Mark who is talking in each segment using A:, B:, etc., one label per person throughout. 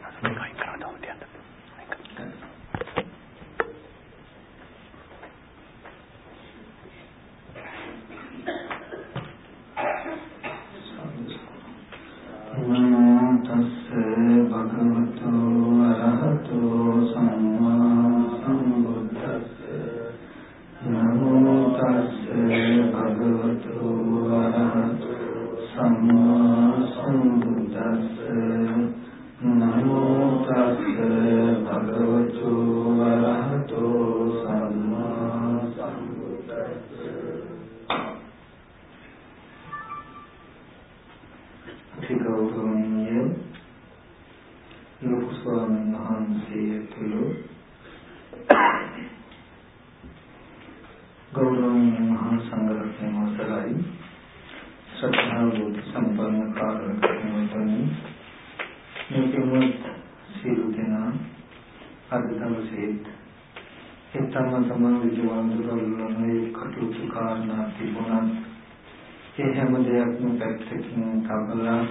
A: Masukin kain.
B: හැම දෙයක්ම පැත්තකින් තබලා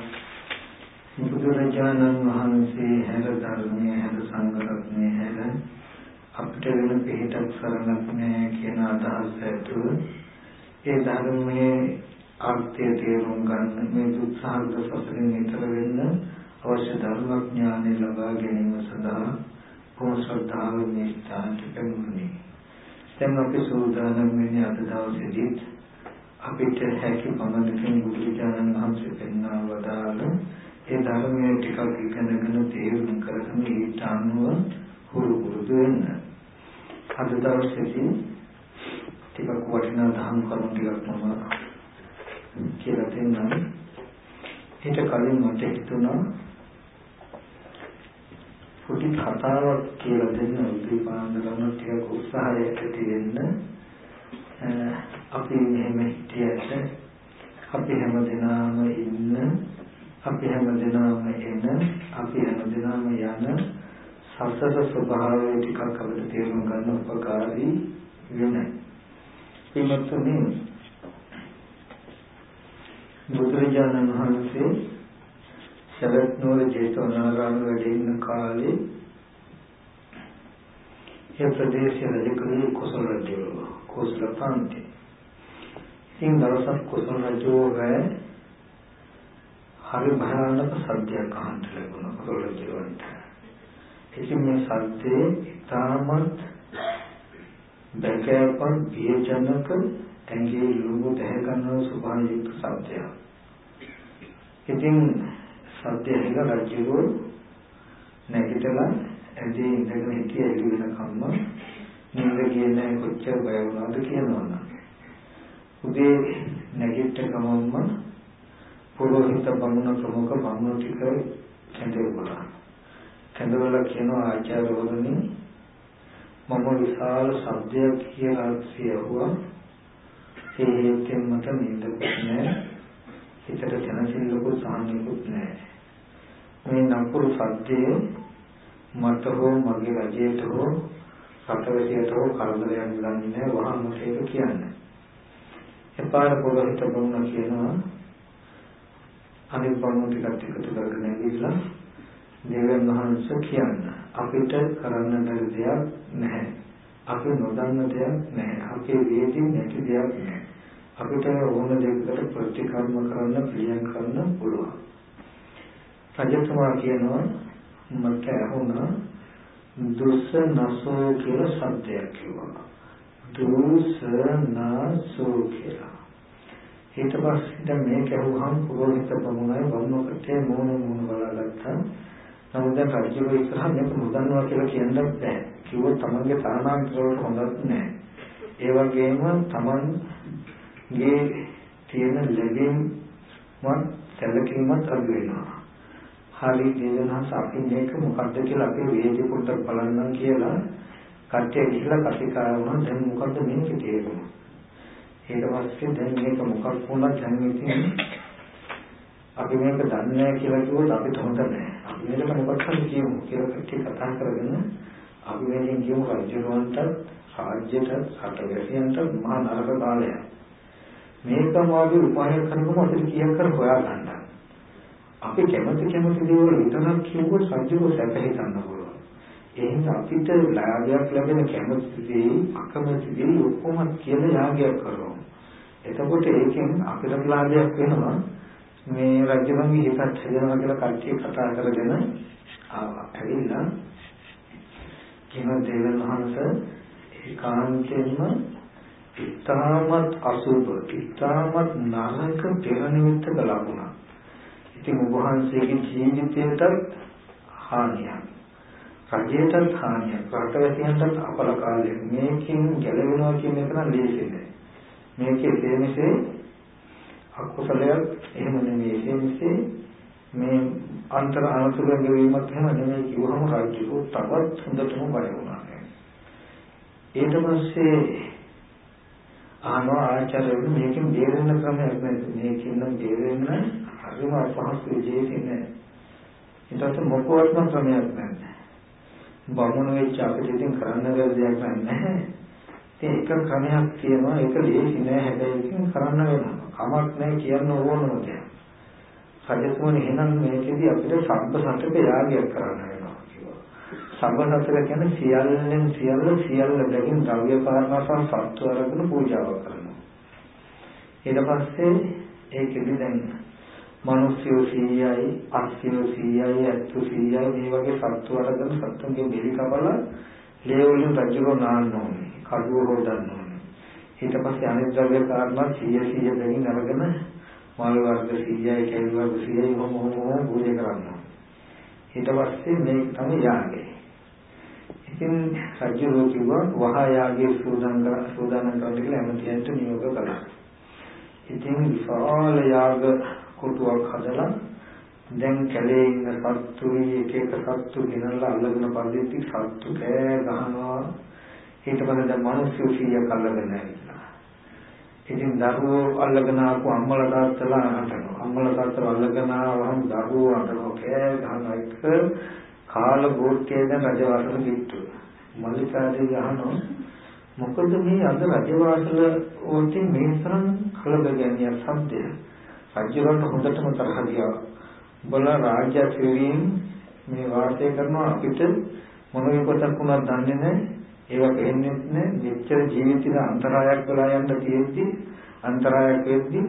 B: බුදුරජාණන් වහන්සේ හැර ධර්මයේ හැර සංගරත්නයේ හැර අපිට වෙන පිටක් සරණක් නෑ කියන අදහස ඇතුව ඒ ධර්මයේ ආර්ථය තේරුම් ගන්න මේ දුක්ඛාර්ථ සසරින් ඈතර වෙන්න අවශ්‍ය ධර්මඥානය ලබා ගැනීම සඳහා කොහොම ශ්‍රද්ධාව මේ ස්ථානට පෙන්වන්නේ දැන් අපි සූදානම් වෙන්නේ අද දවසේදී අපිට හැකි පමණකින් බුදුරජාණන් වහන්සේ පෙන්වා වදාළ ඒ ධර්මයේ ටිකක් ඉගෙනගෙන තේරුම් කරගෙන ඊට අනුව හුරු පුරුදු වෙන්න. අද දවසේදී ටිකක් වටිනා දහම් කරුණු ටිකක් මම කියලා දෙන්නම්. ඊට කලින් මට හිතුණා පොඩි කතාවක් කියලා දෙන්න උදේ පාන්දර ගන්න ටිකක් උත්සාහයක් ඇති වෙන්න අපි මෙහෙම හිටියට අපි හැමදෙනාම ඉන්න අපි හැමදෙනාම එන අපි හැමදෙනාම යන සසර ස්වභාවය ටිකක් අපිට තේරුම් ගන්න උපකාරී වෙනවා. එමත්තුනි බුදුරජාණන් වහන්සේ සරත් නෝර ජේතවනාරාම වැඩ ඉන්න කාලේ ඒ ප්‍රදේශයේ රජකම කුසල රජුවා කුසල පන්ති. ඉතින් දවසක් කුසල රජෝ වේ හරි භයානක සත්‍යයක් අහන්න ලැබුණා කුසල රජුන්ට. ඉතින් මේ සත්‍යයේ තාමත් බැකෑපන් විචනක ඇඟේ ලුණු දැහ ගන්නා ස්වභාවයක සත්‍යයක්. ඉතින් සත්‍ය හිඟ රජුගේ නැගිටලා ඇදී ඉඳගෙන හිටිය එළි වෙනකම්ම නිින්ද කියන්නේ කොච්චර බය වුණාද කියනවනම්. උදේ නැගිට ගමන්ම පොරොහිත බමුණ ප්‍රමුඛ බමුණු ටික කැඳවුණා. කැඳවලා කියනවා ආචාර්යවරුනි මම විශාල શબ્දයක් කියලා කියවුවා ඒ හේතුෙන් මට නිින්දකුත් නැහැ හිතට දැනෙන්නකුත් සාහනෙකුත් නැහැ මේ නපුරු සත්‍යය මට හෝ මගේ රජයට හෝ සතරසියට හෝ කරදරයක් දන්නේ නැහැ වහන්න කියලා කියන්නේ. එපාර පොරහිත බොන්න කියනවා අනිත් බොන්න ටිකක් එකතු කරගෙන ඇවිල්ලා දේවයන් වහන්සේ කියන්න. අපිට කරන්න බැරි දෙයක් නැහැ. අපි නොදන්න දෙයක් නැහැ. අපේ වේදින් නැති දෙයක් නැහැ. අපිට ඕන දෙයකට ප්‍රතිකර්ම කරන්න ප්‍රියම් කරන්න පුළුවන්. රජතුමා කියනවා මට ඇහුණා දුස නසෝ කියලා සත්‍යයක් කිව්වා. දුස නසෝ කියලා. ඊට පස්සේ දැන් මේක අහුවහම පුරෝහිත බමුණයි වන්නකට මොන මොන බලලත්තා. නමුත් දැන් කර්ජව ඉස්සරහ මේක මුදන්නවා කියලා කියන්නත් බෑ. කිව්වොත් තමන්ගේ තරණාන්තරවල හොඳත් නෑ. ඒ වගේම තමන්ගේ තියෙන ලැබීම් මත් සැලකීමත් අඩු වෙනවා. හරි දේවනාස අපි මේක මොකද්ද කියලා අපි වේදේ පොඩ්ඩක් බලන්නම් කියලා කට්ටිය ගිහිල්ලා කතිකාරම දැන් මොකද්ද මේක තේරුම. ඊට පස්සේ දැන් මේක මොකක් වුණා දැන් ඉතින් අපි මේක දන්නේ නැහැ කියලා කිව්වොත් අපි තොඳ නැහැ. අපි මේක මොකක්ද කියමු කියලා කට්ටිය කතා කරගෙන අපි මේකෙන් කියමු රජුවන්ට රාජ්‍යට රටවැසියන්ට මහා නරක කාලයක්. මේකම අපි උපාය කරනකොට අපිට කීයක් කර හොයා ගන්නවා. අපි කැමති කැමති දේවල් විතරක් කියුවොත් සත්‍යව සැප හිතන්න පුළුවන්. එහෙනම් අපිට ලාභයක් ලැබෙන කැමති දේ අකමැති දේ ඔක්කොම කියලා යාගයක් කරනවා. එතකොට ඒකෙන් අපිට ලාභයක් වෙනවා. මේ රජුන්ගේ හිතත් හදනවා කියලා කල්ටි කතා කරගෙන ආවා. ඇවිල්ලා කියන දේවල් වහන්සේ ඒකාන්තයෙන්ම ඉතාමත් අසුබ ඉතාමත් නරක පෙර නිමිත්තක ලකුණක්. ඉතින් ඔබ වහන්සේගේ ජීවිතයටත් හානියක්. රජයටත් හානියක්. රටවැසියන්ටත් අපල කාලයක්. මේකෙන් ගැලවෙනවා කියන එක නම් ලේසි නෑ. මේකේ තේමසේ අකුසලයක් එහෙම නෙමෙයි. තේමසේ මේ අන්තර අනුතුලෙන් ගෙවීමක් එහෙම නෙමෙයි කිව්වම රාජ්‍යකෝ තවත් හොඳටම බය වුණා. ඊට පස්සේ අහනවා ආචාර්යවරු මේකෙන් බේරෙන්න ක්‍රමයක් නැද්ද? මේකෙන් නම් බේරෙන්න හරිම අපහසු විදිහකින් නෑ. ඊට පස්සේ මොකවත්ම ක්‍රමයක් නැහැ. බමුණු වෙච්ච අපිට ඉතින් කරන්න බැරි දෙයක් නැහැ. ඉතින් එක ක්‍රමයක් තියෙනවා ඒක ලේසි නෑ හැබැයි ඉතින් කරන්න වෙනවා. කමක් නෑ කියන්න ඕනම දෙයක්. රජතුමනි එහෙනම් මේකෙදි අපිට සම්ප සතක යාගයක් කරන්න වෙනවා කිව්වා. සම්ප සතක කියන්නේ සියල්ලෙන් සියල්ල සියල්ල බැගින් ද්‍රව්‍ය කාරණා සහ සත්ව අරගෙන පූජාව කරනවා. ඊට පස්සේ ඒකෙදි දැන් මිනිස්සු 100යි, අස්සයෝ 100යි, ඇත්තු 100යි මේ වගේ සත්තු අරගෙන සත්තුන්ගේ බෙලි කපලා ලේ වලින් රජුරෝ නාන්න ඕනේ. කඩුව හොදන්න ඕනේ. ඊට පස්සේ අනිත් ද්‍රව්‍ය කාරණා 100 100 බැගින් අරගෙන මල් වර්ග 100යි, කැවි වර්ග 100යි මොම මොම පූජා කරනවා. ඊට පස්සේ මේක තමයි යාගය. ඉතින් රජුරෝ කිව්වා වහා යාගයේ සූදානම් සූදානම් කරන්න කියලා ඇමතියන්ට නියෝග කළා. ඉතින් විශාල යාග කොටුවක් හදලා දැන් කැලේ ඉන්න සත්තුයි එක එක සත්තු ගෙනල්ලා අල්ලගෙන පල්ලෙtti සත්තු කෑ ගහනවා. ඊට පස්සේ දැන් මිනිස්සු 100ක් අල්ලගෙන ඇවිල්ලා ඉතින් දරුවෝ අල්ලගෙන ආපු අම්මලා තාත්තලා අඬනවා. අම්මලා තාත්තලා අල්ලගෙන ආවම දරුවෝ අඬනවා. කෑ ගහනවා එක කාල ගෝත්‍රයේ දැන් රජවාසල කිට්ටු මල්ලිකාදී අහනවා මොකද මේ අද රජවාසල වලට මේ තරම් කලබගැනියක් සම්දේ රජුරන්ට හොඳටම තරහ ගියා. උඹලා රාජ්‍ය ක්‍රීම් මේ වාසය කරනවා අපිට මොන විපතක් වුණත් දන්නේ නැහැ. ඒවා පෙන්නේ නැහැ. මෙච්චර ජීවිතේ අන්තරායක් වෙලා යන්න තියෙද්දි අන්තරායක් වෙද්දි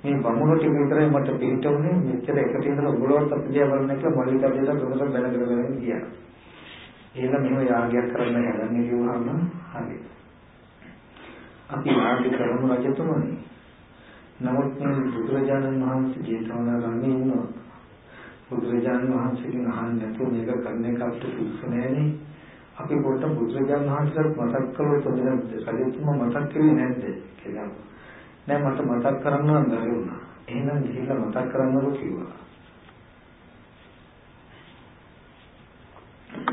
B: මේ බමුණු ටික විතරයි මට පිළිතුරුනේ මෙච්චර එකට ඉඳලා උගලවත් අපි දිහා බලන්න කියලා මල්ලිකා දෙලා ගොඩක් බැලගෙන බැලගෙන ගියා. එහෙනම් මෙහෙම යාගයක් කරන්න හදන්නේ කිව්වහම හරි. අපි යාගය කරමු රජතුමනි. නමුත් මේ බුදුරජාණන් වහන්සේ ජේතවනාරාමේ ඉන්නවා. බුදුරජාණන් වහන්සේගෙන් අහන්න නැතුව මේක කරන්න එක අපිට සුදුසු නෑනේ. අපි පොඩ්ඩක් බුදුරජාණන් වහන්සේට මතක් කළොත් හොඳ රජතුමා මතක් කළේ නැද්ද කියලා. නෑ මට මතක් කරන්න නම් බැරි වුණා. එහෙනම් ගිහිල්ලා මතක් කරන්නකො කිව්වා.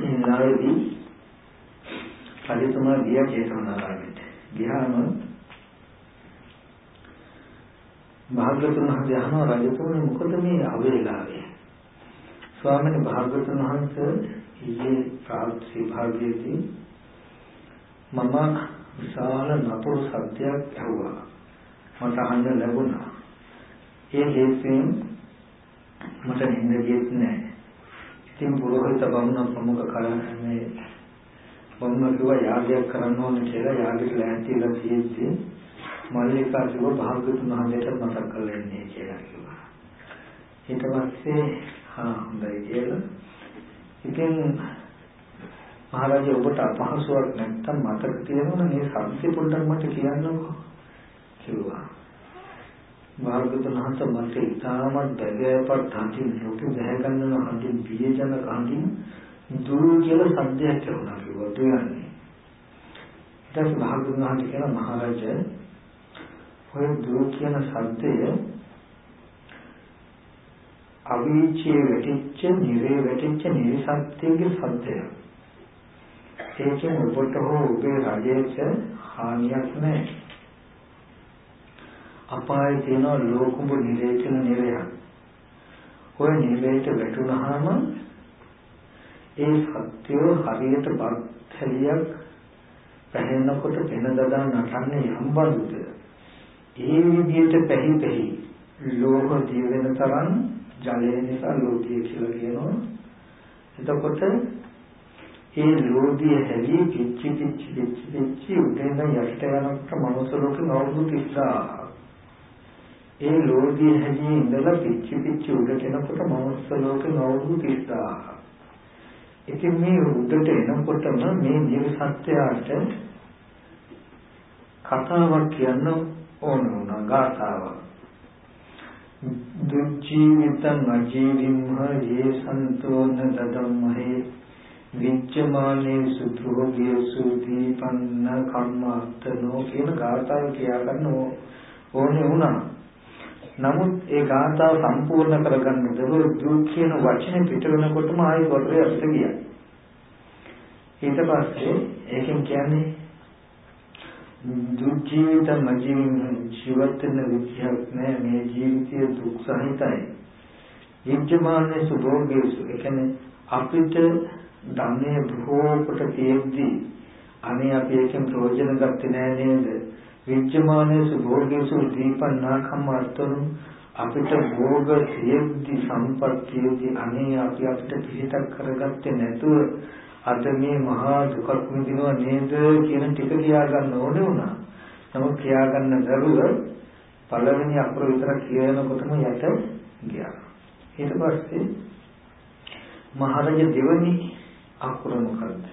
B: ඒ නායදී රජතුමා ගියා ජේතවනාරාමයට. ගියාම භාග්‍යවතුන් වහන්සේ අහනවා රජතුමනි මොකද මේ අවේලාවේ ස්වාමීන් භාග්‍යවතුන් වහන්සේ ඊයේ රාත්‍රී භාගයේදී මම විශාල නපුරු සත්‍යයක් ඇහුවා. මට අහන්න ලැබුණා. ඒ හේතුවෙන් මට නිින්ද ගියෙත් නැහැ ඉතින් පුරোহিত බමුණ ප්‍රමුඛ කලන්නේ බමුණ කිව්වා යාගයක් කරන්න ඕනේ කියලා යාගෙට ලෑස්තිලා තියෙද්දී මල්ලිකා කිව්ව භාග්‍යතුන් වහන්සේට මතක් කරලා ඉන්නේ කියලා කිව්වා. ඊට පස්සේ හා හොඳයි කියලා. ඉතින් මහරජා ඔබට අපහසුයක් නැත්තම් මතක තියෙනවනේ මේ සත්‍ය පොඩ්ඩක් මට කියන්නකෝ කිව්වා. භාග්‍යතුන් වහන්සේ මට ඉතාමත් බැගෑපත් හඳින් ලෝකෙ දැහැ ගන්නන හඳින් බියජන හඳින් දුරු කියලා සද්දයක් ඇහුණා කිව්වා දුයන්නේ. ඊට පස්සේ භාග්‍යතුන් වහන්සේ කියන මහරජා ඔය දුර කියන සද්දය අවීචයේ වැටිච්ච, නිරේ වැටිච්ච නිරිසත්‍යයේ සද්දය. ඒකෙන් ඔබට හෝ ඔබේ රජයට හානියක් නැහැ. අපායේ තියෙන ලෝකුඹ නිරේ කියන නිරයක්. ඔය නිරේට වැටුනහම ඒ සත්‍යය හරියට බත් හැලියක් පැහැෙනකොට පෙන දදා නටන්නේ යම් බඳුද ඒ විදිහට පැහි පැහි ලෝක ජීවෙන තරම් ජලය නිසා ලෝභය කියලා කියනවා. එතකොට ඒ ලෝභය හැලී පිච්චි පිච්චි පිච්චි පිච්චි උදේන යටට යනකොට මනුස්ස ලෝකෙ අවුරුදු 30000 ඒ ලෝභය හැදී ඉඳලා පිච්චි පිච්චි උඩට එනකොට මනුස්ස ලෝකෙ අවුරුදු 30000 ඉතින් මේ උඩට එනකොටම මේ නිර්සත්‍යයට කතාවක් කියන්න ඕන වුණා ගාථාවක් දුජ්ජීවිතං අජීවිම්හ යේ සන්තෝන දදම්මහේ විච්ඡමානේසු භෝගේසු දීපන්න කම්මාත්තනෝ කියන ගාථාව කියා ගන්න ඕනේ වුණා. නමුත් ඒ ගාථාව සම්පූර්ණ කරගන්න දවල් දුක් කියන වචනේ පිට වෙනකොටම ආයි වරේ අපිට ගියා. ඊට පස්සේ ඒකෙන් කියන්නේ දුක් ජීවිත මජීවන ජීවත් වෙන විදියක් නෑ මේ ජීවිතය දුක් සහිතයි. විච්ඡමානේසු භෝගේසු ඒ කියන්නේ අපිට ධම්මයේ බොහෝ කොට තියෙද්දි අනේ අපි ඒකෙන් ප්‍රයෝජන ගත්තේ නෑ නේද? විච්ඡමානේසු භෝගේසු දීපන්නාකම් අර්ථන අපිට භෝග තියෙද්දි සම්පත්තියදී අනේ අපි අපිට පිළිතක් කරගත්තේ නැතුව අද මේ මහා දුකක් විඳිනව නේද කියන ටික කියා ගන්න ඕනේ වුණා. නමුත් කියා ගන්න දරුව පළවෙනි අකුර විතර කියනකොටම යට ගියා. ඊට පස්සේ මහරජ දෙවනි අකුර මොකද්ද?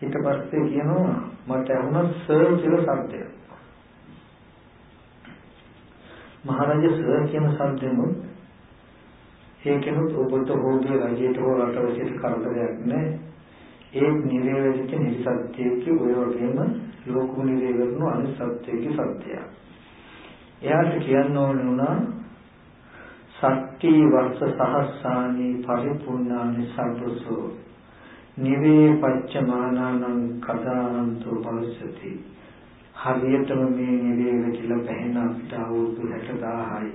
B: ඊට පස්සේ කියනවා මට ඇහුණා සර් කියලා શબ્දයක්. මහරජ සර් කියන શબ્දෙමුත් ඒකෙනුත් ඔබට හොගේ රජයට හෝ රටවලට කරදරයක් නැහැ. ඒ නිරේවැදිච්ච නිසත්‍යයේ ඔය වගේම ලෝකු නිරේවරණු අනිසත්‍යයේ සත්‍යය. එයාට කියන්න ඕන වුණා සත්‍ය වර්ෂ සහස්සානි පරිපූර්ණානි සබ්බසෝ නිවේ පච්චමානානං කදානන්තෝ භවිෂති හරියටම මේ නිවේල කියලා බැහැන අපිට අවුරුදු 60000යි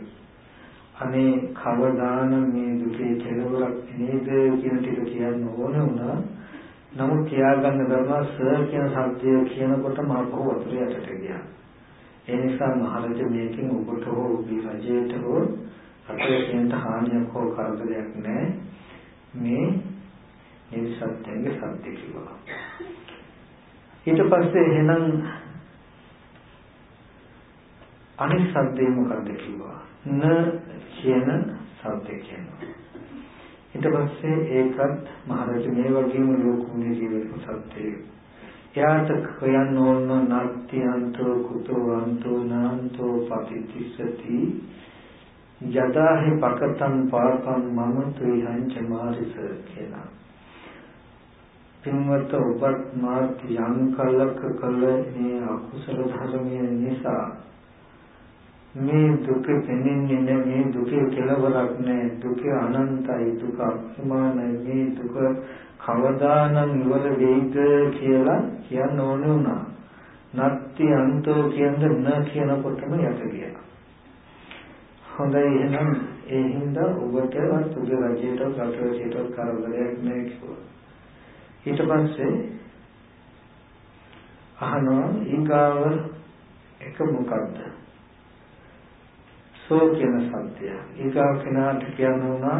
B: අනේ කවදාන මේ දුකේ කෙලවරක් නේද කියන ටික කියන්න ඕන වුණා. නමුත් කියාගන්න බැරුණා සර් කියන શબ્දය කියනකොටම අපෝ වතුර යටට ගියා. ඒ නිසා මහරජ මේකෙන් ඔබට හෝ ඔබේ රජයට හෝ රටේ කියන්ට හානියක් හෝ කරදරයක් නැහැ. මේ නිසත්යෙන් සත්‍ය කිව්වා. ඊට පස්සේ එහෙනම් අනිත් සද්දේ මොකක්ද කිව්වා? න කියන සද්දේ කියනවා. ඊට පස්සේ ඒකත් මහරජ මේ වගේම ලෝකුණේ ජීවිත සත්‍යය. එයාට කියන්න ඕන නත්‍යන්තෝ කුතෝවන්තෝ නාන්තෝ පටිච්චසති යදාහි පකතං පාපං මම තුයිහං චමාරිස කියලා. පින්වත්ත ඔබත් මාත් යම් කලක කල මේ අකුසල ධර්මය නිසා මේ දුක පෙනෙන්නේ නැහැ මේ දුකේ කෙලවරක් නැහැ දුක අනන්තයි දුක අප්‍රමාණයි මේ දුක කවදානම් ඉවර වෙයිද කියලා කියන්න ඕන වුණා. නත්ති අන්තෝ කියන්නේ න කියනකොටම යට ගියා. හොඳයි එහෙනම් ඒ හින්දා ඔබට සුදු රජයට රටවටට කරදරයක් නැහැ කිව්වා. ඊට පස්සේ අහනවා ඊගාව එක මොකද්ද? සෝ කියන සත්‍යය. ඊගාව කෙනාට කියනවා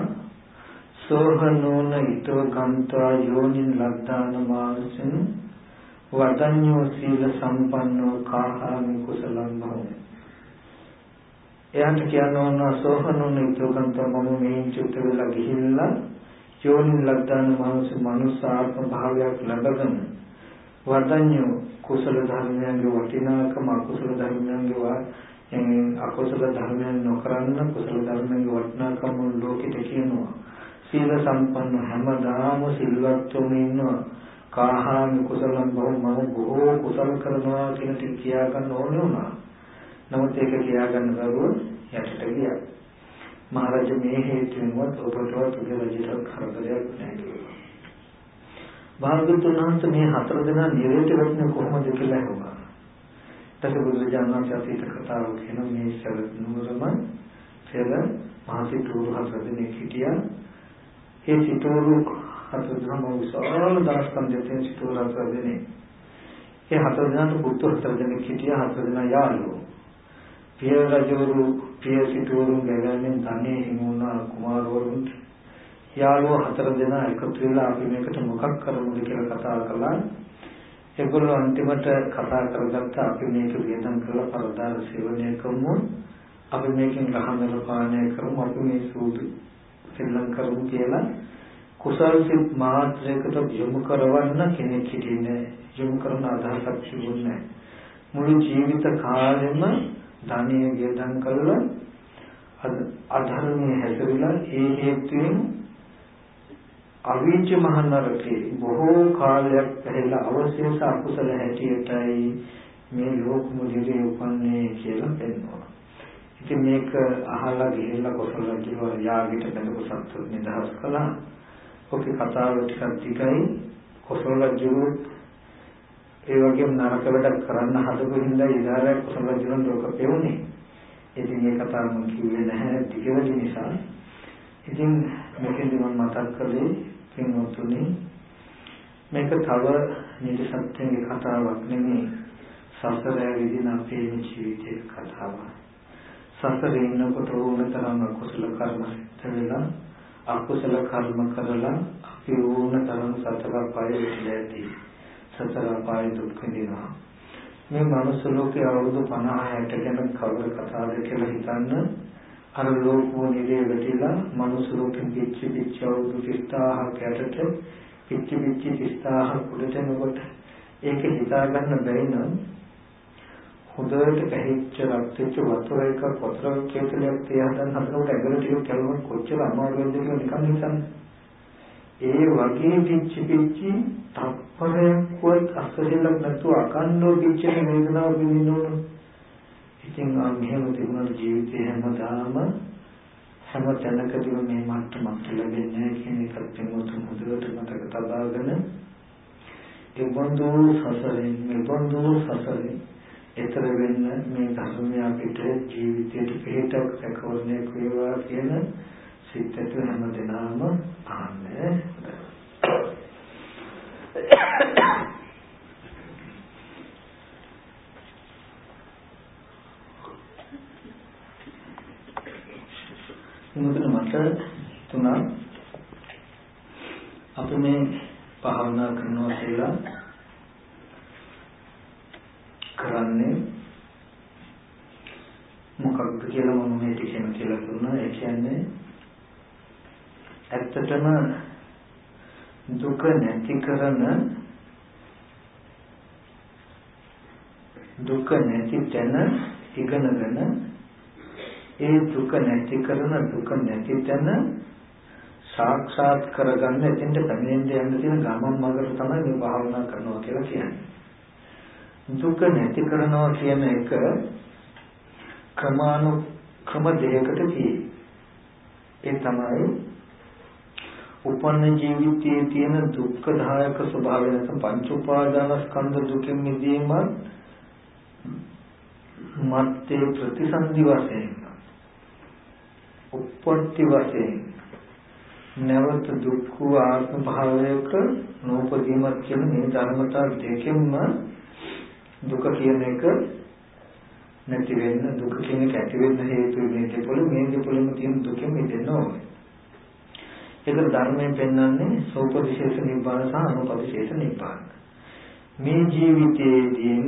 B: සෝහනෝන ඊතෝ ගන්තා යෝනින් ලද්දාන මානසින් වදඤ්ඤෝ සීල සම්පන්නෝ කාහාමි කුසලං භවෝ. එයාට කියනවා සෝහනෝන ඊතෝ ගන්තා මම මේ චුත්ත වෙලා ගිහිල්ලා යෝනින් ලද්දාන මානස මනුස්සාත්ම භාවයක් ලැබගෙන වදඤ්ඤෝ කුසල ධර්මයන්ගේ වටිනාකම අකුසල ධර්මයන්ගේ අකුසල ධර්මයන් නොකරන්න කුසල ධර්මයන්ගේ වටිනාකම ලෝකෙට කියනවා. සීල සම්පන්න හැමදාම සිල්වත්වම ඉන්නවා. කාහාමි කුසලම් බව මම බොහෝ කුසල කරනවා කියන ටික කියා ගන්න ඕනේ වුණා. නමුත් ඒක කියා ගන්න බැරුව යටට ගියා. මහරජ මේ හේතුවෙන්වත් ඔබටවත් උගේ රජයට කරදරයක් නැහැ කිව්වා. භාගතුන් වහන්සේ මේ හතර දෙනා නිරේත වෙන්නේ කොහොමද කියලා අහුවා. ඊට බුදුරජාණන් වහන්සේ අතීත කතාව කියන මේ සරත් නුවරම පෙර මහසිතුරු හතර දෙනෙක් හිටියා. ඒ සිතුරු හතර දෙනාම විශාල දාස්කම් දෙතෙන් සිතුරු හතර දෙනෙක්. ඒ හතර දෙනාට පුතු හතර දෙනෙක් හිටියා හතර දෙනා යාළුවෝ. පිය රජවරු ප්‍රිය සිටුවරුන් ගැලවෙන්නේ ධනෙ හිමුණා කුමාරවරුන්ට යාළුවෝ හතර දෙනා එකතු වෙලා අපි මේකට මොකක් කරමුද කියලා කතා කළා. ඒගොල්ලෝ අන්තිමට කතා කරගත්ත අපි මේක වියදම් කරලා පරදාර සේවනය කරමු. අපි මේකෙන් රහමල පානය කරමු. අපි මේ සූදු සෙල්ලම් කරමු කියලා කුසල් සිත් මාත්‍රයකට යොමු කරවන්න කෙනෙක් හිටියේ නෑ. යොමු කරන අදහසක් තිබුණේ නෑ. මුළු ජීවිත කාලෙම ධනෙ වියදම් කළා අධර්මයේ හැසිරෙලා ඒ හේතුවෙන් අවීච මහනරකේ බොහෝ කාලයක් පැහැලා අවශේෂ අකුසල හැටියටයි මේ ලෝක මුදිරේ උපන්නේ කියලා පෙන්වනවා. ඉතින් මේක අහලා ගිහිල්ලා කොසල රජුව යාගිට බඳපු සත්තු නිදහස් කළා. ඔකේ කතාව ටිකක් දිගයි. කොසල රජු ඒ වගේම නරක වැඩ කරන්න හදපු හින්දා ඉදාරය කොසල රජුන් ලෝක පෙවුනේ. ඉතින් මේ කතාව මම කිව්වේ නැහැ දිගවලි නිසා. ඉතින් මෙතෙන්දි මම මතක් කළේ පින්වතුනි මේක තව නිදසත්ත්වයේ කතාවක් නෙමෙයි සසර විදින අපේ ජීවිතයේ කතාවක්. සසරේ ඉන්නකොට ඕන තරම් අකුසල කර්ම සිද්ධ වෙලා අකුසල කර්ම කරලා අපි ඕන තරම් සතර පාය විඳලා සතර පාය දුක් විඳිනවා. මේ මනුස්ස ලෝකයේ අවුරුදු 50 60 ගැන කවර කතාවද කියලා හිතන්න අර ලෝකෝ නිරේ වැටිලා මනුස්ස ලෝකෙන් පිච්චි පිච්චි අවුරුදු 30000ක් යටට පිච්චි පිච්චි 30000ක් උඩට යනකොට ඒක හිතා ගන්න බැරි නම් හොඳට පැහිච්ච රක්තිච්ච වතුර එක වතුර කේතලයක් තියහදන් හදනකොට ඇඟට ටික කැලුම කොච්චර අමාරුද කියලා නිකන් හිතන්න. ඒ වගේ පිච්චි පිච්චි තප්පරයක්වත් අසරෙලක් නැතුව අකණ්ඩව පිච්චෙන වේදනාව විඳිනවනේ ඉතින් ආ මෙහෙම තිබුණා ජීවිතේ හැමදාම හැම තැනකදීම මේ මට්ටමක් ලැබෙන්නේ නැහැ කියන එකත් පින්වතුන් හොඳට මතක තබාගෙන ඒ බඳු සසරෙන් මේ බඳු සසරෙන් ඊතර වෙන්න මේ ධර්මය අපිට ජීවිතයට පිටක් සැකවන්නේ වේවා කියන සිතට හැම දිනම ආන්නේ. මොකද මට හිතුණා අපි මේ භාවනා කරනවා කියලා කරන්නේ. මොකක්ද කියලා මම මේ ටිකෙන් කියලා දුන්නා. ඒ කියන්නේ ඇත්තටම දුක නැති කරන දුක නැති තැන ඉගෙනගෙන ඒ දුක නැති කරන දුක නැති තැන සාක්ෂාත් කරගන්න එතෙන්ට පැමිණෙන්න යන්න තියෙන ගමන් මඟට තමයි මේ භාවනා කරනවා කියලා කියන්නේ. දුක නැති කරනවා කියන එක ක්‍රමානු ක්‍රම දෙකකට තියෙයි. ඒ තමයි උපන්න ජීවිතයේ තියෙන දුක්ඛදායක ස්වභාවය නැත්නම් පංච උපාදානස්කන්ධ දුකින් මිදීම මත්තේ ප්‍රතිසන්දි වශයෙන් උප්පත්ති වශයෙන් නැවත දුක්ඛ ආත්ම භාවයක නූපදීමත් කියන මේ ධර්මතා දෙකෙන්ම දුක කියන එක නැති වෙන්න දුක කියන එක ඇති වෙන්න හේතු මේ දෙපොළ මේ දෙපොළම තියෙන දුකෙන් මිදෙන්න ඕනේ. ඒක ධර්මයෙන් පෙන්වන්නේ සෝපදිශේෂ නිබ්බාන සහ අනුපදිශේෂ නිබ්බාන. මේ ජීවිතයේදීම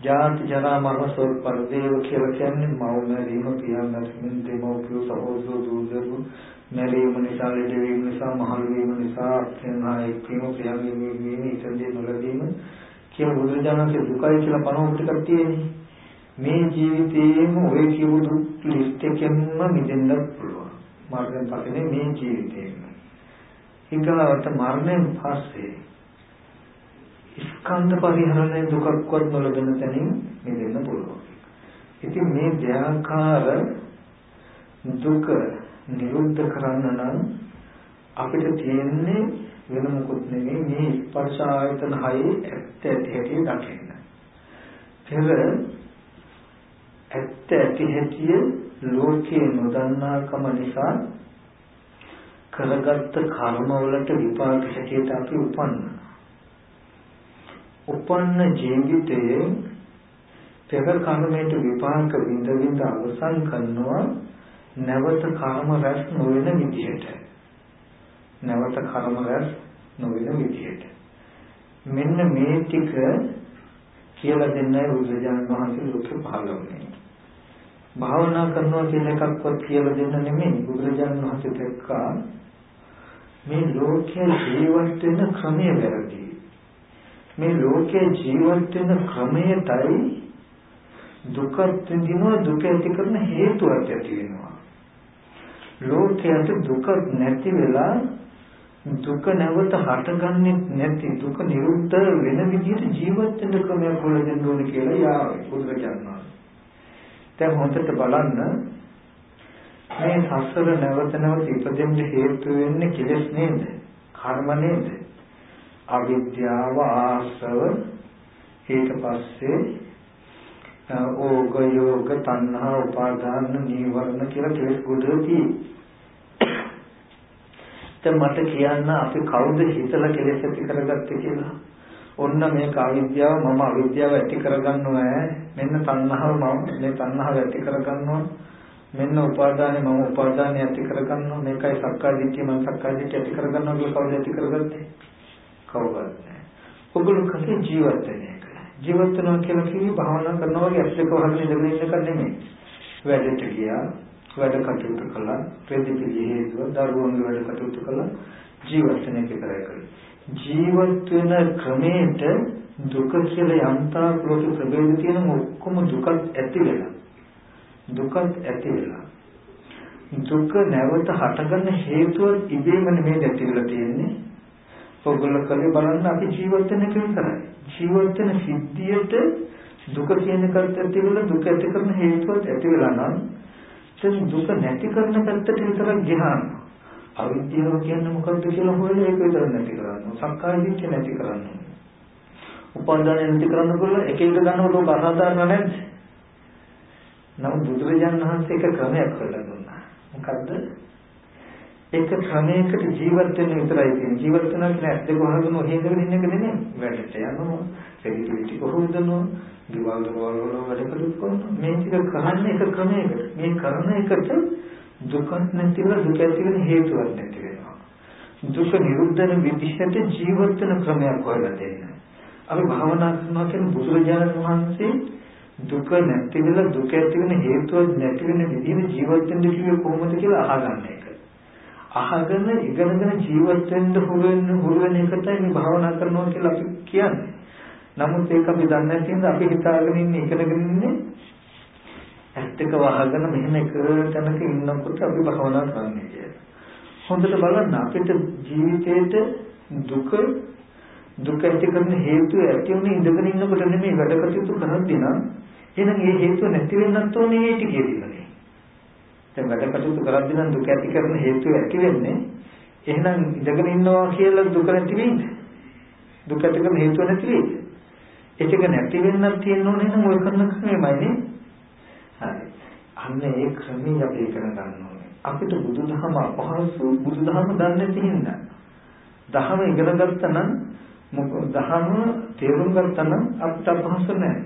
B: ජාති ජරා මරණ ශෝක පරිදේව කියලා කියන්නේ මව මැරීම පියා මැරීම දෙමව්පියෝ සහෝදරයෝ දූදරු මැරීම නිසා ලෙඩවීම නිසා මහලු වීම නිසා අත්‍යන්තයි ප්‍රේම ප්‍රියවීම වීම ඉතින්දී නොලැබීම කියන බුදුරජාණන්ගේ දුකයි කියලා පණව ටිකක් තියෙන්නේ. මේ ජීවිතේම ඔය කියපු දුක් ලිස්ට් එකෙන්ම මිදෙන්න පුළුවන්. මරණයෙන් පස්සේ මේ ජීවිතේම. ඊගාවට මරණයෙන් පස්සේ ස්කන්ධ පරිහරණය දුකක්වත් නොලබන තැනින් මිදෙන්න පුළුවන්. ඉතින් මේ දෙආකාර දුක නිරුද්ධ කරන්න නම් අපිට තියෙන්නේ වෙන මොකුත් නෙමෙයි මේ ස්පර්ශ ආයතන හයේ ඇත්ත ඇති හැටි දකින්න. පෙර ඇත්ත ඇති හැටි ලෝකේ නොදන්නාකම නිසා කරගත්ත කර්ම වලට විපාක හැටියට අපි උපන්නා. උපන්න ජීවිතයේ පෙර කර්මයට විපාක විඳ විඳ අවසන් කරනවා නැවත කර්ම රැස් නොවන විදිහට. නැවත කර්ම රැස් නොවන විදිහට. මෙන්න මේ ටික කියලා දෙන්නයි බුදුරජාණන් වහන්සේ ලෝකෙ පහළ වුණේ. භාවනා කරනවා කියන එකක්වත් කියලා දෙන්න නෙමෙයි බුදුරජාණන් වහන්සේ දැක්කා. මේ ලෝකයේ ජීවත් වෙන ක්‍රමය වැරදි මේ ලෝකයේ ජීවත් වෙන ක්‍රමයටයි දුක විඳිනවා දුක ඇති කරන හේතුවක් ඇති වෙනවා ලෝකයට දුක නැති වෙලා දුක නැවත හටගන්නේ නැති දුක නිරුද්ධ වෙන විදිහට ජීවත් වෙන්න ක්‍රමයක් හොයලා දෙන්න ඕනේ කියලා යාවේ බුදුරජාණන් වහන්සේ. දැන් හොඳට බලන්න මේ සසර නැවත නැවත ඉපදෙන්න හේතු වෙන්නේ කෙලෙස් නේද? කර්ම නේද? අවිද්‍යාව ආශ්‍රව ඊට පස්සේ ඕග යෝග තණ්හා උපාදාන නීවරණ කියලා කෙලෙස් ගොඩදී දැන් මට කියන්න අපි කවුද හිතලා කෙලෙස් ඇති කරගත්තේ කියලා? ඔන්න මේක අවිද්‍යාව මම අවිද්‍යාව ඇති කරගන්නවා මෙන්න තණ්හාව මම මේ තණ්හාව ඇති කරගන්නවා. මෙන්න උපාදානෙ මම උපාදානෙ ඇති කරගන්නවා. මේකයි සක්කාය දිට්ඨිය මම සක්කාය දිට්ඨිය ඇති කරගන්නවා කියලා කවුද ඇති කරගත්තේ? කවුරුත් නැහැ. ඔගොල්ලෝ කගේ ජීවත් වෙන එක? ජීවත් වෙනවා කියලා කිව්වේ භාවනා කරනවා වගේ ඇස් දෙක වහගෙන ඉඳගෙන ඉන්න එක නෙමෙයි. වැඩට ගියා වැඩ කටයුතු කළා ප්‍රතිපිලි හේතුව දරුවන්ගේ වැඩ කටයුතු කළා ජීවත් වෙන එක කරේ කරේ. ජීවත් වෙන ක්‍රමයට දුක කියලා යම්තා ලෝක ප්‍රභේද තියෙන ඔක්කොම දුකත් ඇති වෙලා දුකත් ඇති වෙලා දුක නැවත හටගන්න හේතුව ඉබේම නෙමෙයි ඇති වෙලා තියෙන්නේ ඔයගොල්ලෝ කලේ බලන්න අපි ජීවත් වෙන එක විතරයි. ජීවත් වෙන සිද්ධියට දුක කියන එකත් ඇති වෙලා දුක ඇති කරන හේතුවත් ඇති වෙලා නම් දැන් දුක නැති කරන පැත්තට විතරක් ගියාම අවිද්‍යාව කියන්නේ මොකක්ද කියලා හොයලා ඒක විතර නැති කරන්න. සක්කාය දිට්ඨිය නැති කරන්න. උපාදානය නැති කරන්න පුළුවන් එක එක ගන්නකොට ඔබ අසාධාරණ නැද්ද? නමුත් බුදුරජාණන් වහන්සේ එක ක්‍රමයක් හොයලා දුන්නා. මොකද්ද? ඒක ක්‍රමයකට ජීවත් වෙන්න විතරයි තියෙන්නේ. ජීවත් වෙනවා කියන්නේ ඇස් දෙක වහගෙන ඔහෙගෙන ඉන්න එක නෙමෙයි. වැඩට යනවා, සෙලිබිලිටි කොහොමදනෝ, දිවල් දරවල් වල වැඩ කටයුතු කරනවා. මේ ටික කරන්නේ එක ක්‍රමයකට. මේ කරන එකට දුක නැතිව දුක ඇති වෙන හේතුවක් නැති වෙනවා. දුක නිරුද්ධ වෙන විදිහට ජීවත් වෙන ක්‍රමයක් හොයලා දෙන්න. අපි භාවනා කරනවා කියන්නේ බුදුරජාණන් වහන්සේ දුක නැති වෙලා දුක ඇති වෙන හේතුවක් නැති වෙන විදිහට ජීවත් වෙන්න කිව්වේ කොහොමද කියලා අහගන්න එක. අහගෙන ඉගෙනගෙන ජීවත් වෙන්න හුරු වෙන්න හුරු වෙන එකටයි මේ භාවනා කරනවා කියලා අපි කියන්නේ. නමුත් ඒක අපි දන්නේ නැති හින්දා අපි හිතාගෙන ඉන්නේ ඉගෙනගෙන ඉන්නේ ඇත්ත එක වහගෙන මෙහෙම එක තැනක ඉන්නකොට අපි භාවනා කරන්නේ කියලා. හොඳට බලන්න අපිට ජීවිතේට දුක දුක ඇති කරන හේතු ඇති උනේ ඉඳගෙන ඉන්නකොට නෙමෙයි වැඩ කටයුතු කරද්දී නම් එහෙනම් ඒ හේතුව නැති වෙන්නත් ඕනේ ඒ ටිකේදීනේ. දැන් වැඩ කටයුතු කරද්දී නම් දුක ඇති කරන හේතුව ඇති වෙන්නේ එහෙනම් ඉඳගෙන ඉන්නවා කියලා දුක නැති වෙයිද? දුක ඇති කරන හේතුව නැති වෙයිද? ඒක නැති වෙන්නත් තියෙන්න ඕනේ නම් ඔය කරන ක්‍රමෙමයි හරි. අන්න ඒ ක්‍රමී අපි ඉගෙන ගන්න ඕනේ. අපිට බුදුදහම අපහසු බුදුදහම දන්නේ නැති හින්දා. දහම ඉගෙන ගත්තා නම් මොකද දහම තේරුම් ගත්තා නම් අපිට අපහසු නැහැ.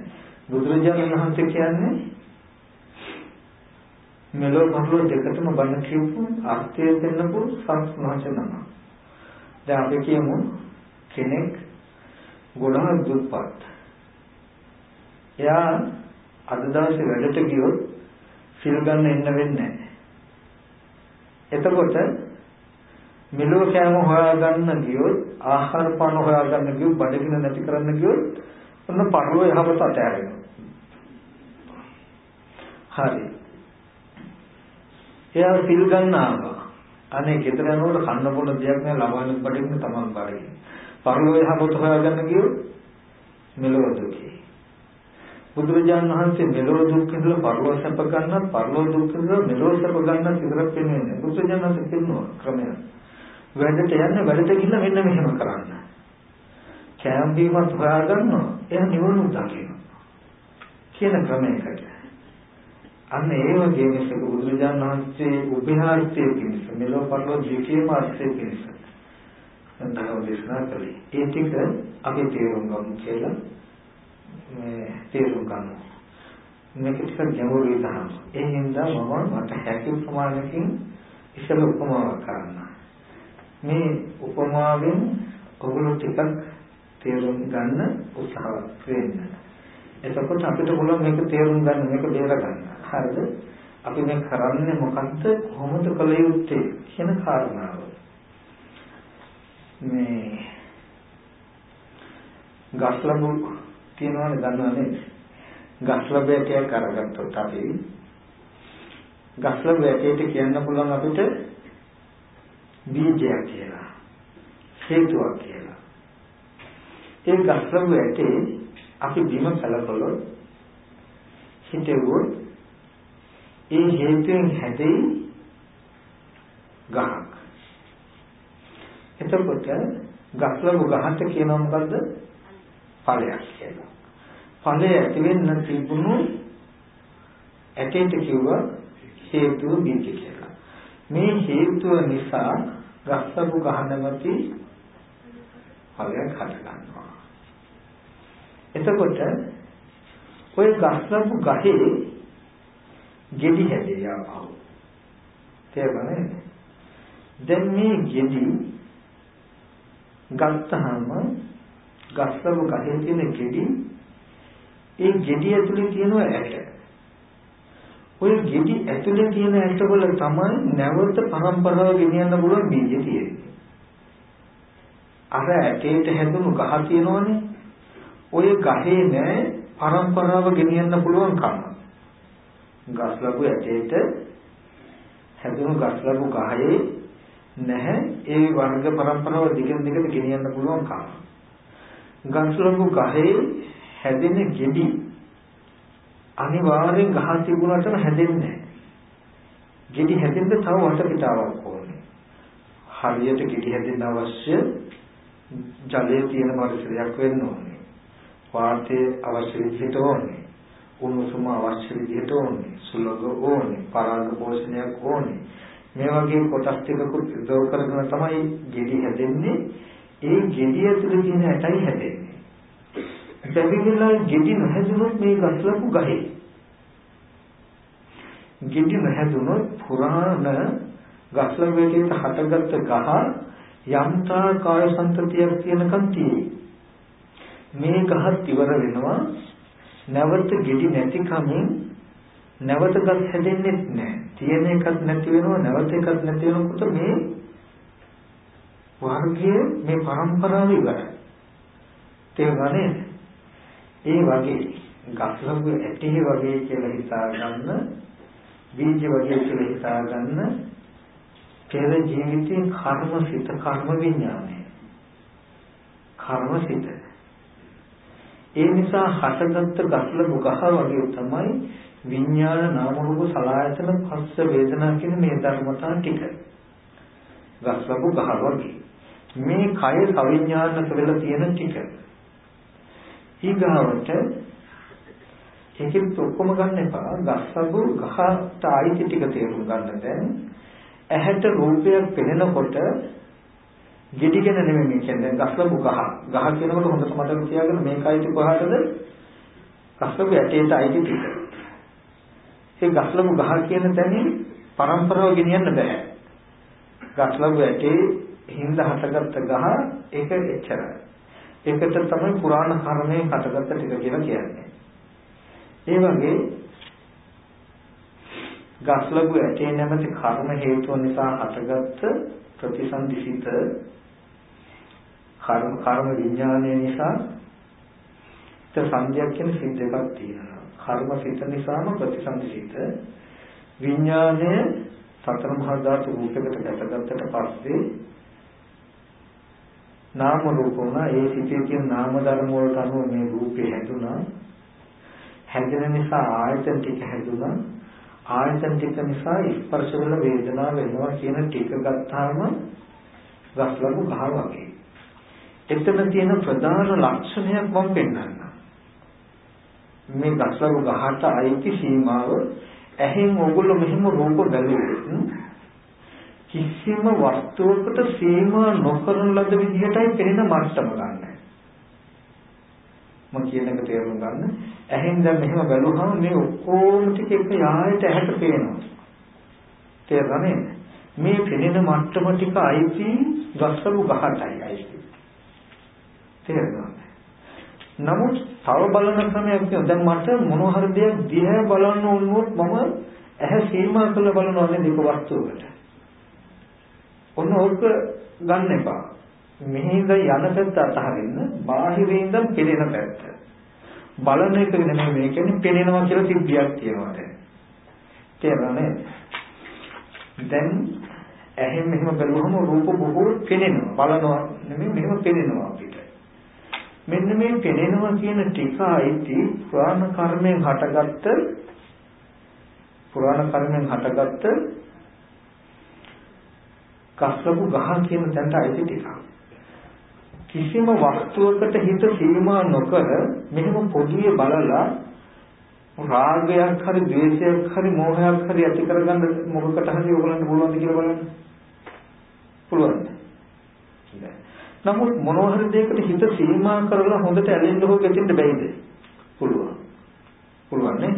B: බුදුරජාණන් වහන්සේ කියන්නේ මෙලෝ පරලෝ දෙකටම බණ කියපු අර්ථය දෙන්නපු සංස්මහචනම. දැන් අපි කියමු කෙනෙක් ගොඩාක් දුප්පත්. එයා අද දවසේ වැඩට ගියොත් සිල් ගන්න එන්න වෙන්නේ නැහැ. එතකොට මෙලෝ කෑම හොයාගන්න ගියොත් ආහාර පාන හොයාගන්න ගියොත් බඩගින නැති කරන්න ගියොත් ඔන්න පරලෝ යහපත අතහැරෙනවා. හරි. එයා සිල් ගන්න ආවා. අනේ ගෙදර යනකොට කන්න බොන දෙයක් නෑ ළමයින් බඩින්න තමන් බඩගින. පරලෝ යහපත හොයාගන්න ගියොත් මෙලොව දුකේ. බුදුරජාණන් වහන්සේ මෙලොව දුක් විඳලා පරලෝ සැප ගන්න පරලෝ දුක් විඳලා මෙලොව සැප ගන්න විතරක් වෙන්නේ. බුදුරජාණන් වහන්සේ කියනවා ක්‍රමය. වැඩට යන්න වැඩට ගිහිල්ලා මෙන්න මෙහෙම කරන්න. කෑම බීමත් හොයාගන්නවා. එයා නිවනුත් දකිනවා. කියන ක්‍රමයකට. අන්න ඒ වගේ මේක බුදුරජාණන් වහන්සේ උපහාරිතයේ පිණිස මෙලොව පරලොව දෙකේම අර්ථයේ පිණිස ධර්ම දේශනා කළේ. ඒ ටික අපි තේරුම් ගමු කියලා මේ තේරුම් ගමු. මේක ටිකක් ගැඹුරුයි තමයි. ඒ හින්දා මම මට හැකි ප්‍රමාණයකින් ඉස්සෙල්ලා උපමාවක් කරන්න. මේ උපමාවෙන් ඔගොල්ලෝ ටිකක් තේරුම් ගන්න උත්සාහවත් වෙන්න. එතකොට අපිට පුළුවන් මේක තේරුම් ගන්න මේක බේර ගන්න. හරිද? අපි මේ කරන්නේ මොකද්ද කොහොමද කළ යුත්තේ කියන කාරණාව. මේ ගස්ලබු තියනවනේ දන්නවනේ. ගස්ලබ ඇටයක් අරගත්තොත් අපි ගස්ලබ ඇටයට කියන්න පුළුවන් අපිට බීජයක් කියලා. හේතුවක් කියලා. ඒ ගස්ලබ ඇටේ අපි බිම කලකොලොත් හිතෙවොත් ඒ හේතුවෙන් හැදෙයි ගහක්. එතකොට ගස්ලබ ගහට කියනවා මොකද්ද? ඵලයක් කියලා. ඵලය ඇති වෙන්න තිබුණු ඇටේට කිව්වා හේතුව බීජ කියලා. මේ හේතුව නිසා ගස්සපු ගහනමති ඵලයක් හට ගන්නවා. එතකොට ওই ගස්සපු ගහේ ගෙඩි හැදේ ආපහු. තේරුණාද? දැන් මේ ගෙඩි ගත්තාම ගස්සපු ගහේ තියෙන ගෙඩි ඒ ගෙඩි ඇතුලේ තියෙන ඇට. ওই ගෙඩි ඇතුලේ තියෙන ඇටවල තමයි නැවත පරම්පරාව ගෙනියන්න පුළුවන් බීජ තියෙන්නේ. අර ඇටේට හැදුණු ගහ තියෙනවනේ. ওই ගහේ නෑ පරම්පරාව ගෙනියන්න පුළුවන් කම. ගස් ලැබු ඇටේට හැදුණු ගස් ලැබු ගහේ නැහැ ඒ වර්ග පරම්පරාව දිගින් දිගට ගෙනියන්න පුළුවන් කම. ගස් ලැබු ගහේ හැදෙන ගෙඩි අනිවාර්යෙන් ගහ තිබුණාටම හැදෙන්නේ නැහැ. ගෙඩි හැදෙන්න තව වටපිටාවක් ඕනේ. හරියට ගෙඩි හැදෙන්න අවශ්‍ය ජලයේ තියෙන පරිසරයක් වෙන්න ඕනේ. වාතයේ අවශ්‍ය විදිහට ඕනේ. උණුසුම අවශ්‍ය විදිහට ඕනේ. සුලභ ඕනේ. පරාග පෝෂණයක් ඕනේ. මේ වගේ කොටස් ටිකකුත් උදව් කරගෙන තමයි ගෙඩි හැදෙන්නේ. ඒ ගෙඩිය තුළ තියෙන ඇටයි හැදෙන්නේ. බැවිලා ගෙඩි නොහැදුනොත් මේ ගස්ලපු ගහේ. ගෙඩි නොහැදුනොත් පුරාණ ගස්ල වේලෙට හටගත්ත ගහ යම්තා කාය සංතතියක් තියෙනකන් තියෙයි. මේ ගහත් ඉවර වෙනවා නැවත ගෙඩි නැති කමින් නැවත ගස් හැදෙන්නේ නැහැ. තියෙන එකක් නැති වෙනවා නැවත එකක් නැති වෙනකොට මේ වර්ගයේ මේ પરම්පරාව ඉවරයි. තේරුණා නේද? ඒ වගේ ගස්ලඟු ඇටි වගේ කියලා හිතා ගන්න බීජ වගේ කියලා හිතා ගන්න පෙර ජීවිතේ කර්ම සිත කර්ම විඥානය කර්ම සිත ඒ නිසා හටගත්ත ගස්ලඟු ගහ වගේ තමයි විඥාන නාම රූප සලආයතන පස්ස වේදනා කියන මේ ධර්මතා ටික. ගස්ලඟු ගහ වගේ. මේ කය සවිඥානික වෙලා තියෙන ටික. ඊගාවට ඒකෙත් ඔක්කොම ගන්න එපා. ගස්සබු ගහට ආයිති ටික තේරුම් ගන්න. දැන් ඇහැට රූපයක් පෙනෙනකොට gediගෙන නෙමෙයි මේ කියන්නේ ගස්සබු ගහ. ගහ කියනකොට හොඳට මතක තියාගන්න මේකයි කොහාටද? ගස්සබු ඇටේට ආයිති ටික. ඒ ගස්සබු ගහ කියන තැනින් પરම්පරාව ගෙනියන්න බෑ. ගස්සබු ඇටේ හිඳ හටගත්ත ගහ ඒක එච්චරයි. ඒකට තමයි පුරාණ කර්මයෙන් හටගත්ත ටික කියලා කියන්නේ. ඒ වගේ ගස්ලගු ඇටේ නැමැති කර්ම හේතුව නිසා හටගත්ත ප්‍රතිසන්දිසිත කර්ම කර්ම විඥානය නිසා ත සංඥා කියන සිත් දෙකක් තියෙනවා. කර්ම සිත නිසාම ප්‍රතිසන්දිසිත විඥානය සතර මහා ධාතු රූපයකට ගැටගත්තට පස්සේ නාම රූප වුණා. ඒ සිතේ තියෙන නාම ධර්ම වලට අනුව මේ රූපේ හැදුනා. හැදෙන නිසා ආයතන ටික හැදුනා. ආයතන ටික නිසා ස්පර්ශ වල වේදනාව වෙනවා කියන ටික ගත්තාම ගස්ලබු ගහ වගේ එතන තියෙන ප්‍රධාන ලක්ෂණයක් මම පෙන්නන්නම් මේ ගස්ලබු ගහට අයිති සීමාව ඇහෙන් ඕගොල්ලෝ මෙහෙම රූප බැලුවොත් කිසිම වස්තුවකට සීමා නොකරන ලද විදිහටයි පෙනෙන මට්ටම ගන්න. මම කියන එක තේරුම් ගන්න. ඇහෙන් දැන් මෙහෙම බැලුවහම මේ ඔක්කොම ටික එක යායට ඇහැට පේනවා. තේරුණා මේ පෙනෙන මට්ටම ටික අයිති ගස්සලු ගහටයි අයිති. තේරුණා. නමුත් තව බලන ක්‍රමයක් තියෙනවා. දැන් මට මොන හරි දෙයක් දිහා බලන්න ඕනොත් මම ඇහැ සීමා කරලා බලනවා නේද ඒක වස්තුවකට. ඔන්න ඕක ගන්න එපා. මෙහෙඳ යන පැත්ත අතහරින්න බාහිරින් ඉඳන් පෙනෙන පැත්ත. බලන එක නෙමෙයි මේ කියන්නේ පෙනෙනවා කියලා සිද්ධියක් තියෙනවා දැන්. තේරුණා දැන් ඇහෙන් මෙහෙම බැලුවම රූප බොහෝ පෙනෙනවා. බලනවා නෙමෙයි මෙහෙම පෙනෙනවා අපිට. මෙන්න මේ පෙනෙනවා කියන ටික අයිති පුරාණ කර්මයෙන් හටගත්ත පුරාණ කර්මයෙන් හටගත්ත කස්සපු ගහ කියන තැනට අයිති ටිකක්. කිසිම වස්තුවකට හිත සීමා නොකර මෙහෙම පොදුවේ බලලා රාගයක් හරි ද්වේෂයක් හරි මෝහයක් හරි ඇති කරගන්න මොකකට හරි ඕගලන්ට පුළුවන්ද කියලා බලන්න. පුළුවන්ද? නමුත් මොනවා හරි දෙයකට හිත සීමා කරලා හොඳට ඇලෙන්න හෝ ගැටෙන්න බැයිද? පුළුවන්. පුළුවන් නේ?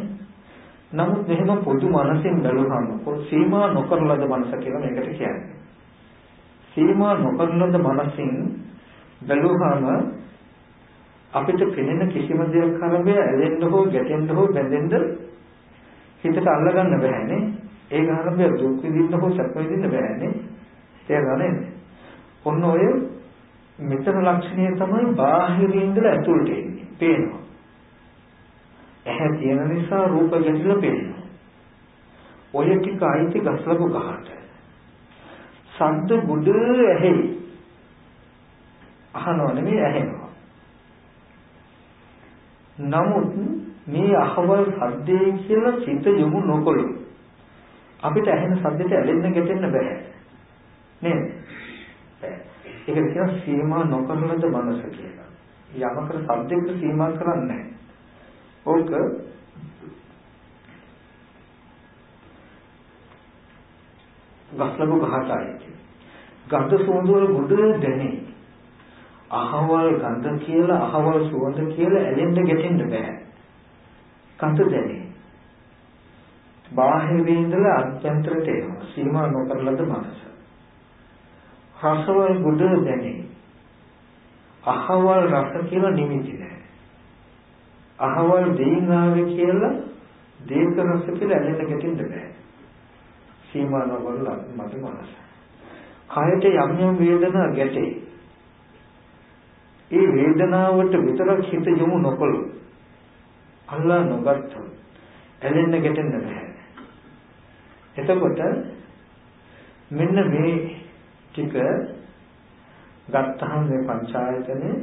B: නමුත් මෙහෙම පොදු මනසෙන් බැලුවහම සීමා නොකරලද මනස කියලා මේකට කියන්නේ. සීමා නොකරලද මනසින් බැලුවහම අපිට පෙනෙන කිසිම දෙයක් කරඹය ඇලෙන්න හෝ ගැටෙන්න හෝ බැඳෙන්න හිතට අල්ලගන්න බෑනේ. ඒ කරඹය දුක් විඳින්න හෝ සැප විඳින්න බෑනේ. තේරුණා නේද? ඔන්න ඔය මෙතන ලක්ෂණය තමයි බාහිරින් ඉඳලා ඇතුළට එන්නේ. පේනවා. ඇහැ තියෙන නිසා රූප ගැටලා පේනවා. ඔය ටික අයිති ගස්ලපු ගහට. සද්ද බුඩ ඇහෙයි. අහනව නෙමෙයි ඇහෙනවා. නමුත් මේ අහවල් සද්දේ කියලා සිත යොමු නොකළොත් අපිට ඇහෙන සද්දෙට ඇලෙන්න ගැටෙන්න බෑ. නේද? ඒක කියන සීමා නොකරනද මනස කියලා. යමකට සද්දයකට සීමා කරන්නේ නැහැ. ඕක ගස්ලබු ගහටයි. ගන්ධ සුවඳ වල ගොඩ දැනේ. අහවල් ගන්ධ කියලා අහවල් සුවඳ කියලා ඇලෙන්න ගැටෙන්න බෑ. කන්ත දැනේ. බාහිර ඉඳලා අභ්‍යන්තරයට එනවා. සීමා නොකරලද මනස. රසවල් ගොඩ දැනේ. අහවල් රස කියලා නිමිති නැහැ. අහවල් දෙයින් ආවේ කියලා දීර්ඝ රස කියලා ඇලෙන්න ගැටෙන්න බෑ. සීමා නොකරලා මත මනස. කයට යම් යම් වේදනා ගැටේ. ඒ වේදනාවට විතරක් හිත යොමු නොකළොත් අල්ලා නොගත්තොත් ඇලෙන්න ගැටෙන්න බෑ. එතකොට මෙන්න මේ ටික ගත්තහම මේ පංචායතනේ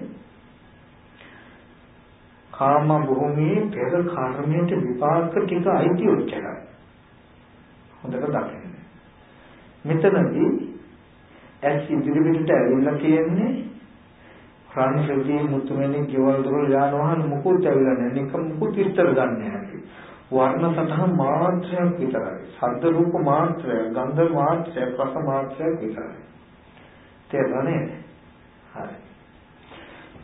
B: කාම භූමියේ පෙර කර්මයට විපාක ටික අයිති උච්චරයි. හොඳට දකින්න. මෙතනදී ඇස් ඉදිරි පිටට ඇවිල්ලා තියෙන්නේ රන් සෙල්දී මුතුමැණි ගෙවල් දොරල් යාන වාහන මුකුත් ඇවිල්ලා නැහැ. නික මුකුත් විස්තර ගන්න නැහැ. වර්ණ සතහන් මාත්‍රයක් විතරයි. ශබ්ද රූප මාත්‍රය, ගන්ධ මාත්‍රය, රස මාත්‍රයක් විතරයි. තේරුණානේ? හරි.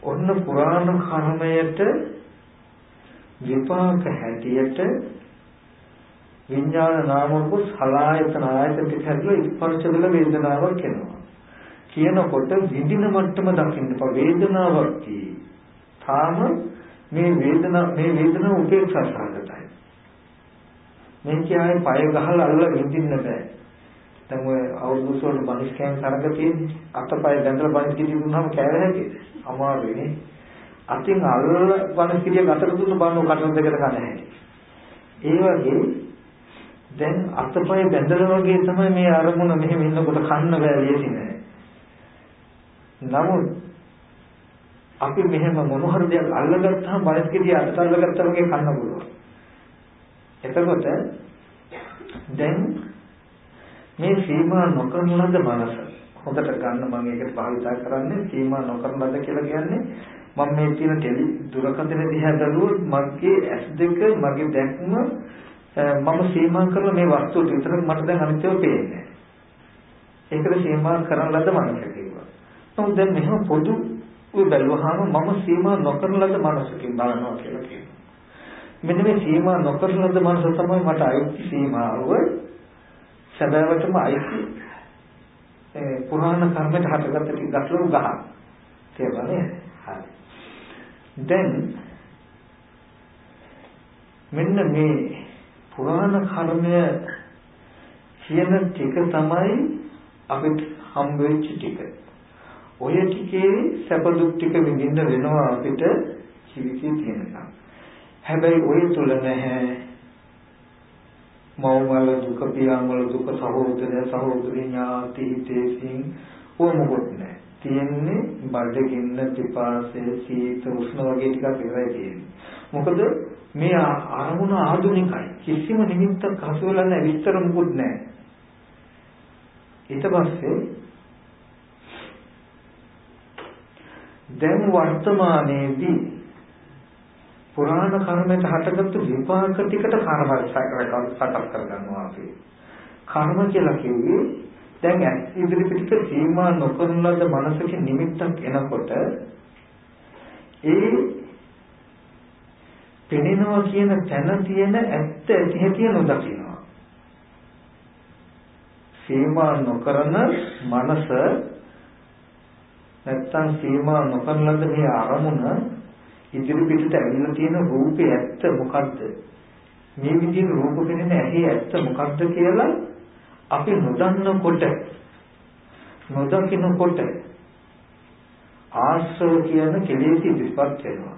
B: ඔන්න පුරාණ කර්මයට විපාක හැටියට විඥාන නාම රූප සලආයතන ආයතන ටික හැදලා ස්පර්ශ වල වේදනාවක් එනවා. කියනකොට විඳින මට්ටම දකින්න එපා වේදනාවක් තියෙයි. තාම මේ වේදනාව මේ වේදනාව උපේක්ෂා සහගතයි. මේ කියන්නේ පය ගහලා අල්ල විඳින්න බෑ. දැන් ඔය අවුරුදු වල බනිස්කෑන් තරඟ තියෙන්නේ අතපය දැඳලා බනිස් කිරි දුන්නාම කෑව හැකිද? අමාරුනේ. අතින් අල්ල බනිස් කිරිය ගතට දුන්න බන්නෝ කටන දෙකට කන හැටි. ඒ වගේ දැන් අතපය බැඳලා වගේ තමයි මේ අරමුණ මෙහෙම ඉන්නකොට කන්න බෑ වියසිනේ. නමුත් අපි මෙහෙම මොන හරි දෙයක් අල්ලගත්තාම බරස්කෙදී අත අල්ලගත්තා වගේ කන්න පුළුවන්. එතකොට දැන් මේ සීමා නොකරන ලද මනස හොඳට ගන්න මම ඒකට භාවිතා කරන්නේ සීමා නොකරන ලද කියලා කියන්නේ මම මේ තියෙන ටෙලි දුරකථන දිහා බැලුවොත් මගේ S2 මගේ දැක්ම මම සීමා කරන මේ වස්තුවට විතරක් මට දැන් අනිත්‍යව පේන්නේ. ඒකට සීමා කරන ලද මනස කිව්වා. නමුත් දැන් මෙහෙම පොදු ඔය බැලුවාම මම සීමා නොකරන ලද මනසකින් බලනවා කියලා කියනවා. මෙන්න මේ සීමා නොකරන ලද මනස තමයි මට අයිති සීමාව. සැබෑවටම අයිති ඒ පුරාණ කර්මයට හටගත්ත ටික ගැටලු ගහ. තේරුණානේ? හරි. දැන් මෙන්න මේ පුරාණ කර්මය කියන ටික තමයි අපිට හම්බ වෙච්ච ටික. ඔය ටිකේ සැප දුක් ටික විඳින්න වෙනවා අපිට ජීවිතේ තියෙනවා. හැබැයි ඔය තුල නැහැ මව්වල දුක පියාඹල දුක සහෝදරය සහෝදරි ඥාති හිතේසින් ඕ මොකොත් නැහැ. තියෙන්නේ බඩගින්න පිපාසය සීත උෂ්ණ වගේ ටිකක් විතරයි තියෙන්නේ. මොකද මේ අරමුණ ආධුනිකයි. කිසිම නිමිත්තක් හසු වෙලා නැහැ විස්තර මොකුත් නැහැ. ඊට පස්සේ දැන් වර්තමානයේදී පුරාණ කර්මයට හටගත්තු විපාක ටිකට කර්ම සකස් කරගන්නවා අපි. කර්ම කියලා කිව්වේ දැන් ඉදිරි පිටට සීමා නොකරන ලද මනසක නිමිත්තක් එනකොට ඒ පෙනෙනවා කියන තැන තියෙන ඇත්ත ඇති හැටි නොදකිනවා. සීමා නොකරන මනස නැත්තම් සීමා නොකරන ලද මේ අරමුණ ඉදිරි පිටට ඇවිල්ලා තියෙන රූපේ ඇත්ත මොකද්ද? මේ විදිහේ රූප පෙනෙන ඇහි ඇත්ත මොකද්ද කියලා අපි නොදන්නකොට නොදකින්නකොට ආශ්‍රව කියන කෙලෙස් ඉදිරිපත් වෙනවා.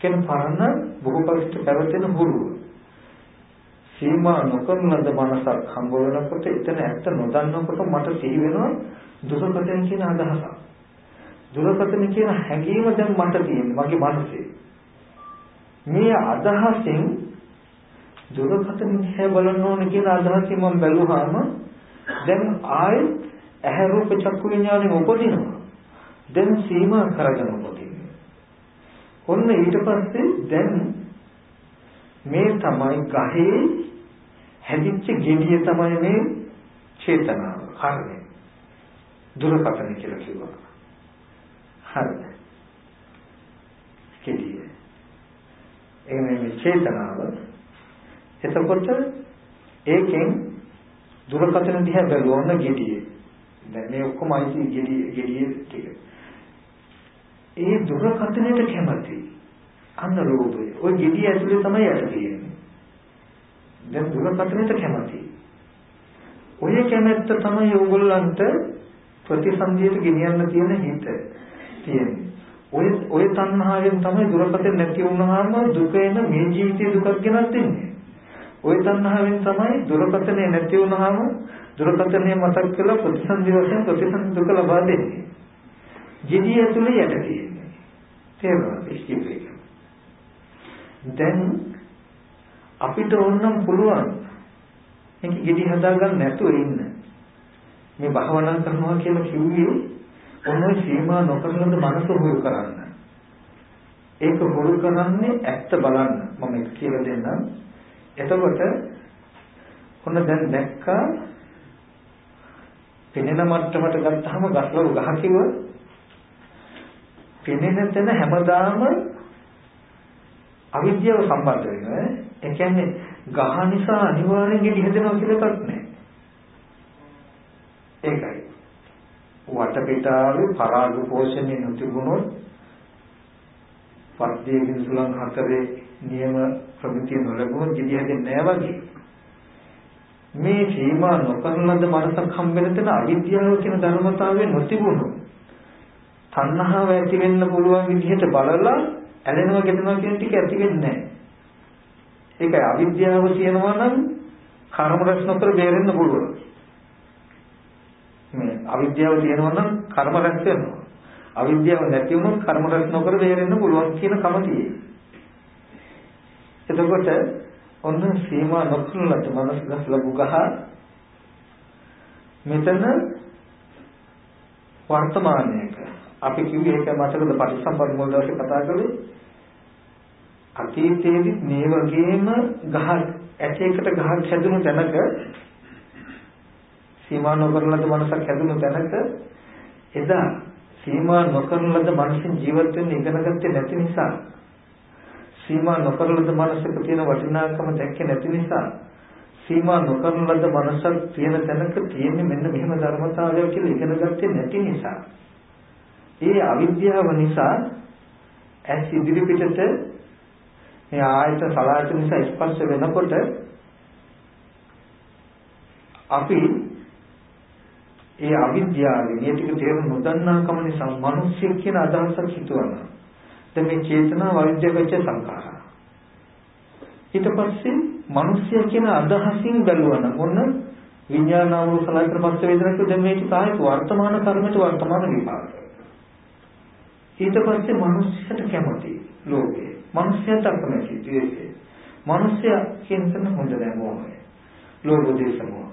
B: කියන පරණ බොහෝ පරිච්ඡ පැවතෙන හුරුව. සීමා නොකරන ලද මනසක් හම්බ වෙනකොට එතන ඇත්ත නොදන්නකොට මට සිහි වෙනවා දුකපතෙන් කියන අදහසක්. දුරකථන කියන හැඟීම දැන් මට තියෙන්නේ මගේ මනසේ. මේ අදහසෙන් දුරකථන දිහා බලන්න ඕන කියන අදහසින් මම බැලුවාම දැන් ආයෙත් ඇහැ රූප චක්කු විඥානෙ උපදිනවා. දැන් සීමා කරගෙන උපදින්නේ. ඔන්න ඊට පස්සේ දැන් මේ තමයි ගහේ හැදිච්ච ගෙඩිය තමයි මේ චේතනාව, කර්මය. දුරකථන කියලා කිව්වා. හරිද? කෙලිය. ඒ මේ චේතනාව එතකොට ඒකෙන් දුරකථන දිහා බලවන්න gediye. දැන් මේ ඔක්කොම අයිති gediye gediye ටික. ඒ දුරකථනයට කැමති. අන්න රූපය. ওই gediye ඇතුලේ තමයි යට තියෙන්නේ. දැන් දුරකථනයට කැමති. ඔය කැමැත්ත තමයි ඕගොල්ලන්ට ප්‍රතිසන්දියට ගෙනියන්න තියෙන හිත. තියෙන්නේ. ඔය ඔය තණ්හාවෙන් තමයි දුරපතේ නැති වුණාම දුක එන මේ ජීවිතයේ දුකක් ගෙනත් දෙන්නේ. ඔය තණ්හාවෙන් තමයි දුරපතේ නැති වුණාම දුරපතේ මතක් කළ ප්‍රතිසන්දි වශයෙන් ප්‍රතිසන්දි දුක ලබා දෙන්නේ. ජීවිතය ඇතුලේ යට තියෙන්නේ. තේරුණාද? ඉස්කිපේක. දැන් අපිට ඕනම් පුළුවන් මේක ගෙඩි හදාගන්න නැතුව ඉන්න. මේ භාවනා කරනවා කියලා කිව්වේ ඔන්න සීමා නොකරනද මනස හුරු කරන්න. ඒක හුරු කරන්නේ ඇත්ත බලන්න. මම ඒක කියලා දෙන්නම්. එතකොට ඔන්න දැන් දැක්කා පෙනෙන මට්ටමට ගත්තාම ගස්ලව ගහ කිව්ව පෙනෙන තැන හැමදාම අවිද්‍යාව සම්බන්ධ වෙනවා. ඒ කියන්නේ ගහ නිසා අනිවාර්යෙන් ගෙඩි හැදෙනවා කියලා එකක් නැහැ. ඒකයි. වටපිටාවේ පරාග පෝෂණය නොතිබුණොත් පද්දේ විසුලන් හතරේ නියම ප්‍රමිතිය නොලැබුණොත් gediy හැදෙන්නේ නැහැ වගේ. මේ සීමා නොකරන ලද මනසක් හම්බෙන තැන අවිද්‍යාව කියන ධර්මතාවය නොතිබුණොත් තණ්හාව ඇති වෙන්න පුළුවන් විදිහට බලලා ඇලෙනවා ගැටෙනවා කියන ටික ඇති වෙන්නේ නැහැ. ඒකයි අවිද්‍යාව තියෙනවා නම් කර්ම රැස් නොකර බේරෙන්න පුළුවන්. මේ අවිද්‍යාව තියෙනවා නම් කර්ම රැස් වෙනවා. අවිද්‍යාව නැති වුණොත් කර්ම රැස් නොකර බේරෙන්න පුළුවන් කියන කම තියෙයි. එතකොට ඔන්න සීමා නොකරලත් මනස ගස්ලා ගහ මෙතන වර්තමානයක අපි කිව්වේ ඒක මතකද පටිසම්පන්න මොල් දවසේ කතා කළේ අතීතයේදී මේ වගේම ගහ ඇටයකට ගහක් හැදුණු තැනක සීමා නොකරලද මනසක් හැදුණු තැනක එදා සීමා නොකරන ලද මනසින් ජීවත් වෙන්න ඉගෙන ගත්තේ නැති නිසා සීමා නොකරන ලද මනසක තියෙන වටිනාකම දැක්කේ නැති නිසා සීමා නොකරන ලද මනසක් තියෙන තැනක තියෙන්නේ මෙන්න මෙහෙම ධර්මතාවය කියලා ඉගෙන ගත්තේ නැති නිසා. ඒ අවිද්‍යාව නිසා ඇස් ඉදිරි පිටට මේ ආයත සලආයත නිසා ස්පර්ශ වෙනකොට අපි ඒ අවිද්‍යාවෙන් මේ ටික තේරුම් නොදන්නාකම නිසා මිනිස්සු කියන අදහසක් හිතුවනවා. දැන් මේ චේතනාව අවිද්‍යාවච්ච සංඛාරා. ඊට පස්සේ මිනිස්සු කියන අදහසින් බැලුවනම් මොන විඥානාවු සලකන පස්ස වේදනක දැන් මේ ටික ආයත වර්තමාන කර්මයට වර්තමාන විපාක. ඊට පස්සේ මිනිස්සුන්ට කැමති ලෝකේ. මිනිස්සුන්ට අකමැති ද්වේෂය. මිනිස්සයා කියන තැන හොඳ නැහැ මොහොමයි. ලෝභ දේශ මොහ.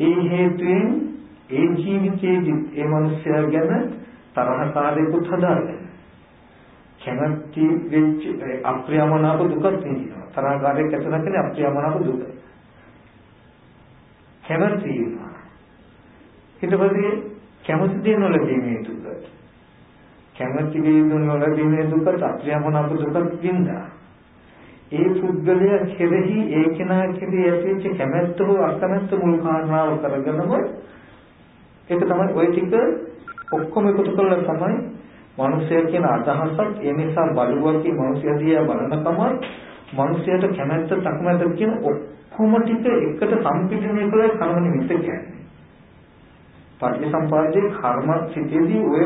B: ඒ හේතුවෙන් ඒ ජීවිතයේදී ඒ මනුස්සයා ගැන තරහකාරයෙකුත් හදාගන්න. කැමැති වෙච්ච අප්‍රියමනාප දුකක් විඳිනවා. තරහකාරයෙක් ඇතුළත කියන්නේ අප්‍රියමනාප දුක. කැමැති වෙනවා. ඊට පස්සේ කැමැති දේ නොලැබීමේ දුක. කැමැති දේ නොලැබීමේ දුක අප්‍රියමනාප දුකක් විඳා. ඒ පුද්ගලයා කෙරෙහි ඒ කෙනා කෙරෙහි ඇතිවෙච්ච කැමැත්ත හෝ අකමැත්ත මුල් කාරණාව කරගෙනම ඒක තමයි ওই ටික ඔක්කොම එකතු කරලා තමයි මිනිසය කියන අදහසක් ඒ නිසා බලුවකේ මිනිසයා දිහා බලනකම මිනිසයාට කැමැත්ත තකමැත්ත කියන ඔක්කොම ටික එකට සම්පිඩනය කරලා කර්ම නිමිත්ත කියන්නේ. පටිසම්පාදයේ කර්ම සිටේදී ඔය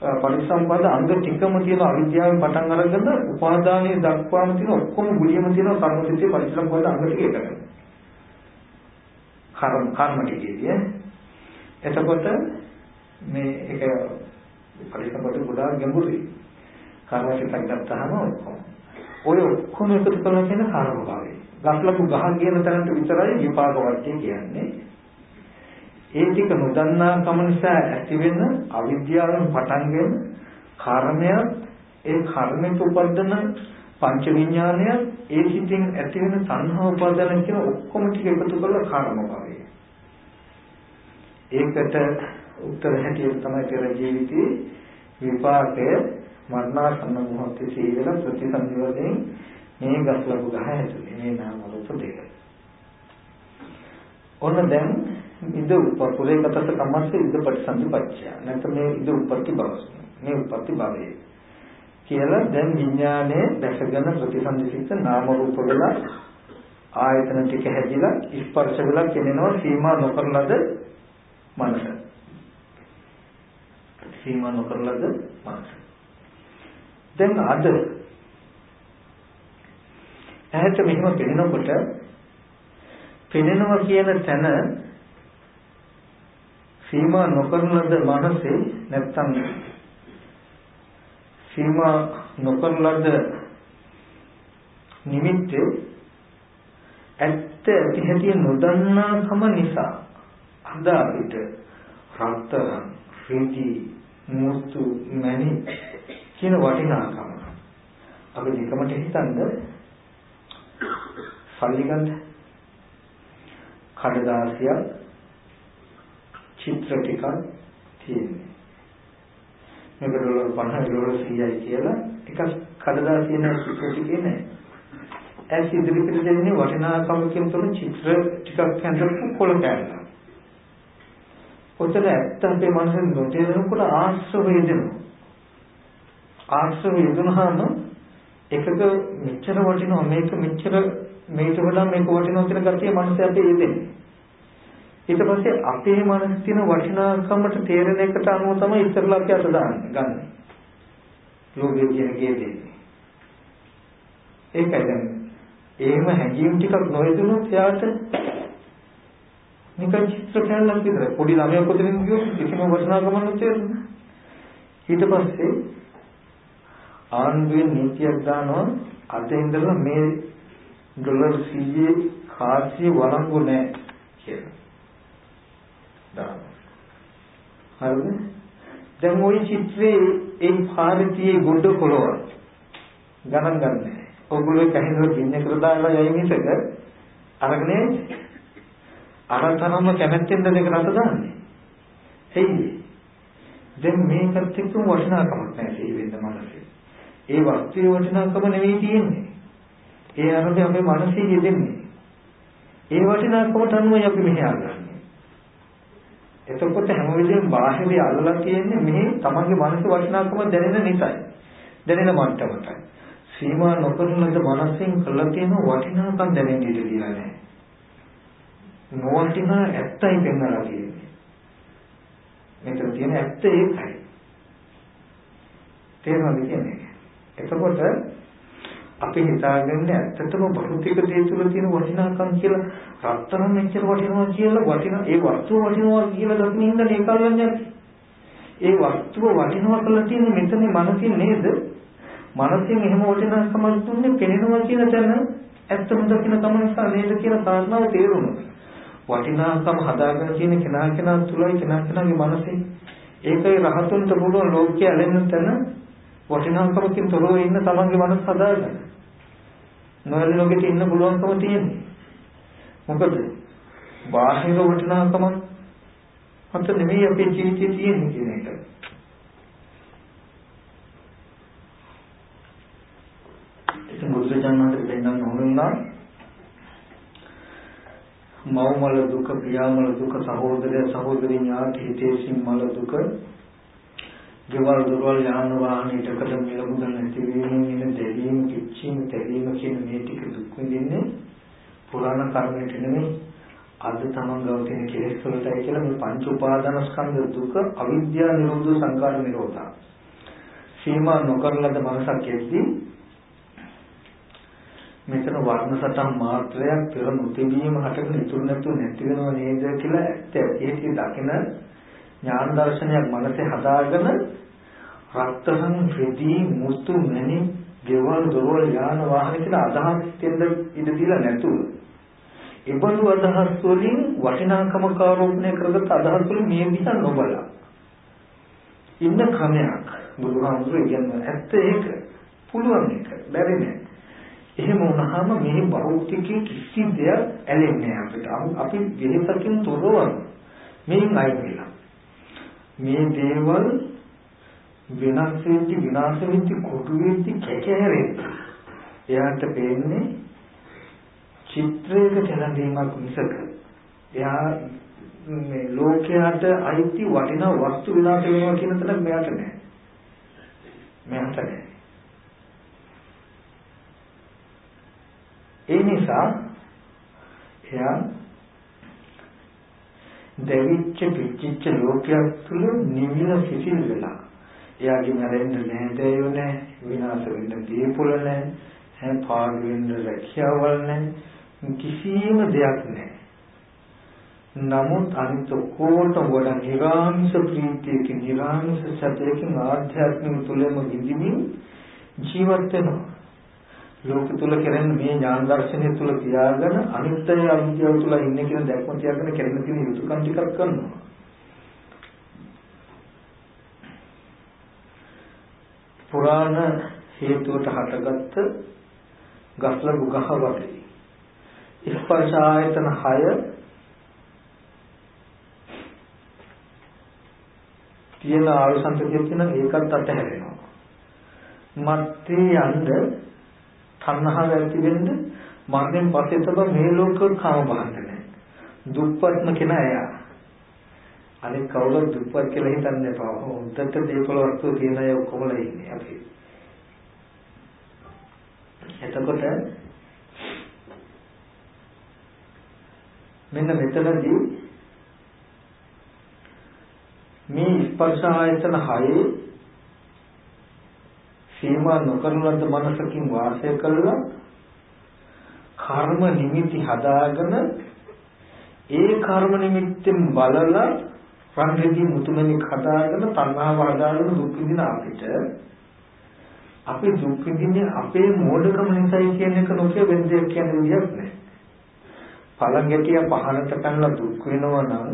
B: පරිසම්පාද අංග ටිකම තියෙන අවිද්‍යාවෙන් පටන් අරගෙන උපාදානයේ දක්වාම තියෙන ඔක්කොම ගුලියම තියෙන කර්මසිතේ පරිසම්පාද අංග ටික එකට. කර්ම කර්ම ටිකේදී එතකොට මේ ඒක පරිසම්පාද ගොඩාක් ගැඹුරුයි. කර්මසිතක් ගත්තාම ඔක්කොම. ඔය ඔක්කොම එකතු කරලා කියන කර්ම භාවය. ගස්ලපු ගහක් කියන තැනට විතරයි විපාක වර්ගය කියන්නේ. ඒ ටික නොදන්නා කම නිසා ඇතිවෙන අවිද්‍යාවෙන් පටන්ගෙන කර්මය ඒ කර්මයට උපදින පංච විඥානය ඒ සිතින් ඇතිවෙන සංහව උපාදාන කියන ඔක්කොම ටික එකතු කරලා කර්ම භවය. ඒකට උත්තර හැටියට තමයි පෙර ජීවිතේ විපාකය මරණාසන්න මොහොතේ සීල ප්‍රතිසංයෝගයෙන් මේ ගස්ලබු ගහ ඇතුලේ මේ නාම රූප දෙක. ඔන්න දැන් ඉද උපපුරේ කතස කම්මස්ස ඉද පටිසන්ධිපච්චය නැත්නම් මේ ඉද උපපති භව මේ උපපති භවයේ කියලා දැන් විඥානයේ දැසගෙන ප්‍රතිසන්දිසිත නාම රූප වල ආයතන ටික හැදිලා ස්පර්ශ වෙලා කෙනෙනවා සීමා නොකරලද මනස. සීමා නොකරලද මනස. දැන් අද ඇහැට මෙහෙම පෙනෙනකොට පෙනෙනවා කියන තැන සීමා නොකරන ලද මනසේ නැත්තම් සීමා නොකරන ලද නිමිත්තේ ඇත්ත ඇති හැටි නොදන්නාකම නිසා අද අපිට රත්තරන් රිදි මුතු මැණි කියන වටිනාකම අපි නිකමට හිතනද සල්ලි ගන්න කඩදාසියක් චිත්‍ර ටිකක් තියෙන්නේ. මේක ඩොලර් 50 ඩොලර් 100යි කියලා එකක් කඩදාසිය නැති චිත්‍ර ටිකේ නෑ. ඇස් ඉදිරියට දෙන්නේ වටිනාකමකින් තුන චිත්‍ර ටිකක් හඳපු කොළ කෑල්ල. ඔතන ඇත්ත අපේ මනසෙන් නොතේරෙනකොට ආශ්‍රව යෙදෙනවා. ආශ්‍රව යෙදුනහම එකක මෙච්චර වටිනවා මේක මෙච්චර මේකට වඩා මේක වටිනවා කියන ගතිය මනසේ අපේ යෙදෙන්නේ. ඊට පස්සේ අපේ මනසේ තියෙන වටිනාකමට තේරෙන එකට අනුව තමයි ඉස්සරලා අපි අත දාන්නේ ගන්න. ලෝභය කියන ගේදී. ඒකයි දැන් එහෙම හැඟීම් ටිකක් නොයදුනොත් එයාට නිකන් චිත්‍ර කැලලක් විතරයි. පොඩි ළමයෙක් කොතනින් ගියොත් කිසිම වටිනාකමක් නැතිවෙන්නේ. ඊට පස්සේ ආන්දුවේ නීතියක් දානවා අද ඉඳලා මේ ඩොලර් 100 කාසිය වළංගු නැහැ කියලා. දානවා. හරිද? දැන් ওই චිත්‍රයේ ඒ පාරතියේ ගොඩ කොළව ගණන් ගන්නෑ. ඔගොල්ලෝ කහිනව ගින්නකට දාලා යයි මිසක අරගෙන අරතරම කැමැත්තෙන්ද දෙක රට දාන්නේ. එයි දැන් මේකත් එක්ක වටිනාකමක් නැහැ සිහි වෙන්න මනසේ. ඒ වස්තුවේ වටිනාකම නෙවෙයි තියෙන්නේ. ඒ අරබේ අපේ මනසේ යෙදෙන්නේ. ඒ වටිනාකමට අනුවයි අපි මෙහි අල්ලන්නේ. එතකොට හැම වෙලෙම බාහිරේ අල්ලලා තියෙන්නේ මෙහි තමන්ගේ මනසේ වටිනාකම දැනෙන නිසායි. දැනෙන මට්ටමටයි. සීමා නොකරන ලද මනසෙන් කළා තියෙන වටිනාකම් දැනෙන්න ඉඩ දීලා නැහැ. නොවටිනා ඇත්තයි පෙන්වලා තියෙන්නේ. මෙතන තියෙන ඇත්ත ඒකයි. තේරුණාද කියන්නේ? එතකොට අපි හිතාගන්නේ ඇත්තටම භෞතික දේ තුල තියෙන වටිනාකම් කියලා රත්තරන් මෙච්චර වටිනවා කියලා වටිනා ඒ වස්තුව වටිනවා කියලා දකින්න ඉන්න ඒකල්ලන්නේ ඒ වස්තුව වටිනවා කියලා තියෙන මෙතන මනසින් නේද මනසින් එහෙම වටිනාකමක් දුන්නේ පෙනෙනවා කියන තැන ඇත්තම දකින්න තමයි නිසා නේද කියලා කාරණාව තේරුණා වටිනාකම හදාගෙන තියෙන කෙනා කෙනා තුලයි කෙනා කෙනාගේ මනසේ ඒකයි රහතුන්ට පුළුවන් ලෝකයේ ඇලෙන්න තැන වටිනාකමකින් තොරව ඉන්න තමන්ගේ මනස හදාගන්න. නොයල් ලෝකෙට ඉන්න පුළුවන්කම තියෙන්නේ. මොකද බාහිර වටිනාකම අත නෙමෙයි අපේ ජීවිතේ තියෙන්නේ කියන එක. ඉතින් බුදුරජාණන් දෙන්නන් හොනුනා මව් මල දුක පියා මල දුක සහෝදරය සහෝදරි ඥාති හිතේසින් මල දුක ගෙවල් දොරවල් යාන වාහන ඊටකට මිල මුදල් නැති වීමෙන් එන දෙවීම කිච්චීම තැවීම කියන මේ ටික දුක් විඳින්නේ පුරාණ කර්මයට නෙමෙයි. අද තමන් ගාව තියෙන කෙලෙස් වලටයි කියලා මේ පංච උපාදාන ස්කන්ධ දුක අවිද්‍යාව නිරෝධ සංකාර නිරෝධා. සීමා නොකරලද මනසක් එද්දී මෙතන වර්ණ සටහන් මාත්‍රයක් පෙර නොතිබීම හටගෙන ඉතුරු නැතුව නැති වෙනව නේද කියලා ඇත්ත ඒක දකින ඥාන දර්ශනයක් මනසේ හදාගෙන රත්තරන් රෙදි මුතු මැණි ගෙවල් දොරවල් යාන වාහන කියලා අදහස් දෙන්න ඉඩ දීලා නැතුව ඒබඳු අදහස් වලින් වටිනාකම කාරෝපණය කරගත් අදහස් වලින් මේ දිහා නොබලා ඉන්න ක්‍රමයක් බුදුහාමුදුරුවෝ කියන්නේ ඇත්ත ඒක. පුළුවන් එක. බැරි නෑ. එහෙම වුණාම මේ භෞතිකයේ කිසි දෙයක් ඇලෙන්නේ අපිට අපි වෙනසකින් තොරව මේන් අයින් වෙලා මේ දේවල් විනාශ වෙච්ච විනාශ වෙච්ච කොටු වෙච්ච කැකහැරෙන්න. එයාට පේන්නේ චිත්‍රයක තැනදීමක් මිසක එයා මේ ලෝකයට අයිති වටිනා වස්තු විනාශ වෙනවා කියන තැන මෙයාට නෑ. මෙයාට නෑ. ඒ නිසා එයා දෙවිච්ච පිච්චිච්ච ලෝකයක් තුල නිවිල සිසිල් වෙලා එයාගේ මැරෙන්න නෑදෑයෝ නෑ විනාශ වෙන්න දීපොළ නෑ හැ පාඩු වෙන්න රැකියාවල් නෑ කිසිම දෙයක් නෑ. නමුත් අනිත් ඔක්කොට වඩා නිරාංශ ප්‍රීතියකින් නිරාංශ සත්‍යකින් ආධ්‍යාත්මික තුලම විඳිමින් ජීවත් වෙනවා. ලෝක තුල කරන්නේ මේ ඥාන දර්ශනය තුල තියාගෙන අනිත්‍ය අවිද්‍යාව තුල ඉන්නේ කියන දැක්ම තියාගෙන කරන තියෙන යුතුයකම් ටිකක් කරනවා. පුරාණ හේතුවට හටගත්ත ගස්ලගු ගහ වගේ ස්පර්ශ ආයතන 6 තියෙන ආයසන්තකයක් තියෙන ඒකත් අතහැරෙනවා. මත්තේ යන්න තණ්හාව ඇති වෙන්න මරණයෙන් පස්සේ තමයි මේ ලෝකෙ කාම බලන්න නැහැ. දුප්පත්ම කෙනා එයා. අනික කවුරුත් දුප්පත් කියලා හිතන්නේ නැපා. හොඳට දීපල වස්තු තියෙන අය ඔක්කොමලා ඉන්නේ අපි. එතකොට මෙන්න මෙතනදී මේ ස්පර්ශ ආයතන හයේ සීමා නොකරන ලද මනසකින් වාසය කළා කර්ම නිමිති හදාගෙන ඒ කර්ම නිමිත්තෙන් බලලා රන්ගෙදී මුතුමැණික් හදාගෙන තණ්හාව හදාගෙන දුක් විඳින අපිට අපි දුක් විඳින්නේ අපේ මෝඩකම නිසායි කියන එක නොකිය වෙන දෙයක් කියන විදියක් නෑ. පළඟැටිය පහනට පැනලා දුක් වෙනවා නම්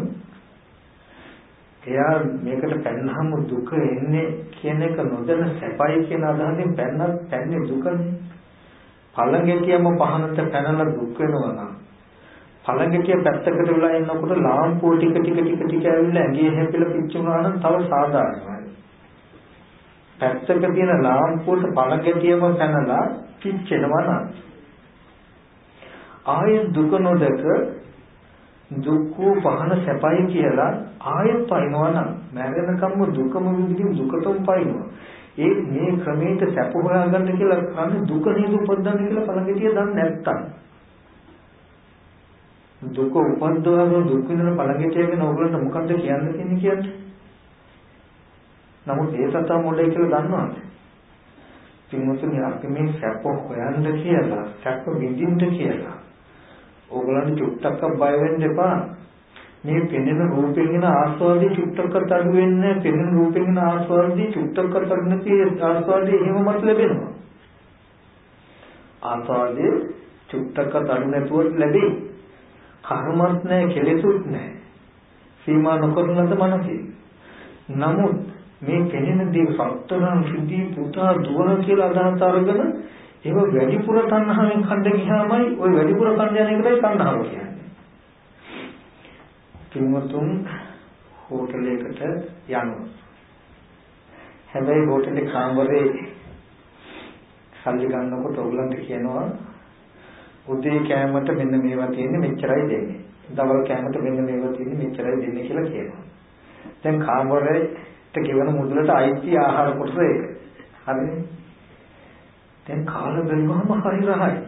B: එයා මේකට පැනනහම දුක එන්නේ කියන එක නොදැන සැපයි කියන අදහසින් පැන්නත් පැන්නේ දුකනේ. පළඟැටියම පහනට පැනලා දුක් වෙනවා නම් පළඟටිය පැත්තකට වෙලා ඉන්නකොට ලාම්පුව ටික ටික ටික ටික ඇවිල්ලා ඇඟේ හැපිලා පිච්චුණා නම් තව සාධාරණයි. පැත්තක තියෙන ලාම්පුවට පළඟටියම පැනලා පිච්චෙනවා නම් ආයෙත් දුක නොදක දුක්ඛ පහන සැපයි කියලා ආයෙත් පයින්නවා නම් මැරෙනකම්ම දුකම විඳින්න දුකටම පයින්නවා. ඒ මේ ක්‍රමයට සැප හොයාගන්න කියලා කරන්නේ දුක නේද උපදින්න කියලා පළඟටිය දන්නේ නැත්තම්. දුක උපද්දවන දුක් විඳින පළඟටිය ගැන ඕගොල්ලන්ට මොකද්ද කියන්න තියෙන්නේ කියන්නේ? නමුත් ඒ සතා මොඩේ කියලා දන්නවද? පින්වතුනි අපි මේ සැප හොයන්න කියලා සැප විඳින්න කියලා ඕගොල්ලන්ට චුට්ටක්ක බය වෙන්න එපා. මේ පෙනෙන රූපයෙන් එන ආස්වාදයේ චුට්ටක්ක අඩු වෙන්නේ පෙනෙන රූපයෙන් එන ආස්වාදයේ චුට්ටක්ක අඩු නැති ආස්වාදයේ එහෙමමත් ලැබෙනවා. ආස්වාදයේ චුට්ටක්ක අඩු නැතුව ලැබෙයි. කර්මත් නැහැ කෙලෙසුත් නැහැ. සීමා නොකරන ලද මනසේ. නමුත් මේ පෙනෙන දේ සත්තරන් සිද්ධි පුතා දුවන කියලා අදහස් අරගෙන ඒව වැඩිපුර තණ්හාවෙන් කණ්ඩ ගියාමයි ওই වැඩිපුර කණ්ඩ යන එකටයි තණ්හාව කියන්නේ. කිමුතුන් හෝටලයකට යනවා. හැබැයි හෝටලේ කාමරේ සල්ලි ගන්නකොට ඔයගලන්ට කියනවා උදේ කෑමට මෙන්න මේවා තියෙන්නේ මෙච්චරයි දෙන්නේ. දවල් කෑමට මෙන්න මේවා තියෙන්නේ මෙච්චරයි දෙන්නේ කියලා කියනවා. දැන් කාමරේට ගෙවන මුදලට අයිති ආහාර කොටස ඒක. හරිනේ? දැන් කාලා බැලුවම හරි රහයි.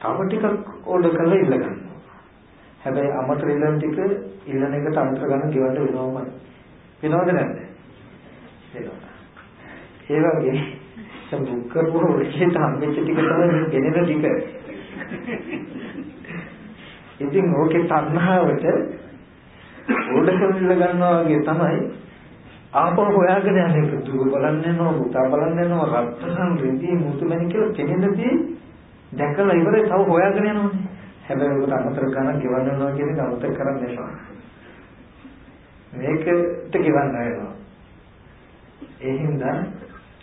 B: තව ටිකක් ඕඩර් කරලා ඉල්ල ගන්නවා. හැබැයි අමතර ඉල්ලන ටික ඉල්ලන එකට අමතර ගන්න ගෙවන්න වෙනවමයි. වෙනවද නැද්ද? වෙනවා. ඒ වගේ බුක් කරපුවා ඔලියට හම්බෙච්ච ටික තමයි මේ ගෙනෙන ටික. ඉතින් ඕකේ තණ්හාවට ඕඩර් කරලා ගන්නවා වගේ තමයි ආපහු හොයාගෙන යන එක දුක බලන්න යනවා පුතා බලන්න යනවා රත්තරන් රිදී මුතුමැණි කියලා කෙනෙක්දී දැකලා ඉවරයි තව හොයාගෙන යනවානේ. හැබැයි ඔකට අමතර ගන්න ගෙවන්න යනවා කියන එක අමතක කරන්න එපා. මේකට ගෙවන්න වෙනවා. ඒ හින්දා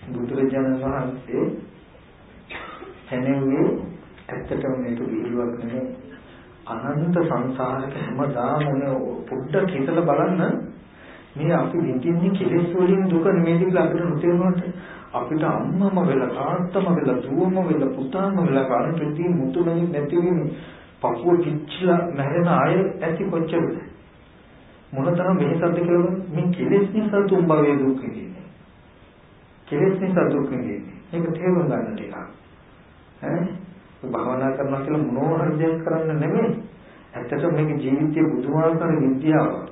B: බුදුරජාණන් වහන්සේ හැනෙන්නේ ඇත්තටම මේක විහිළුවක් නෙමෙයි. අනන්ත සංසාරක හැමදාම උනේ පොඩ්ඩක් හිතලා බලන්න මේ අපි විඳින්නේ කෙලෙස් වලින් දුක නෙමෙයි කියලා අපිට නොතේරුණාට අපිට අම්මම වෙලා තාත්තම වෙලා දුවම වෙලා පුතාම වෙලා කාටදී මුතුමනි නැති වෙන්නේ පපුව කිච්චලා මැරෙන අය ඇති කොච්චරද? මොනතරම් වෙහසක්ද කියලා මේ කෙලෙස් නිසා තුන් භවයේ දුක් විඳින්නේ. කෙලෙස් නිසා දුක් විඳින්නේ. මේක තේරුම් ගන්න ටිකක් ඈ? භාවනා කරනවා කියලා මොනවා හරි දෙයක් කරන්න නෙමෙයි. ඇත්තට මේක ජීවිතයේ බුදුමාහාර විද්‍යාවක්.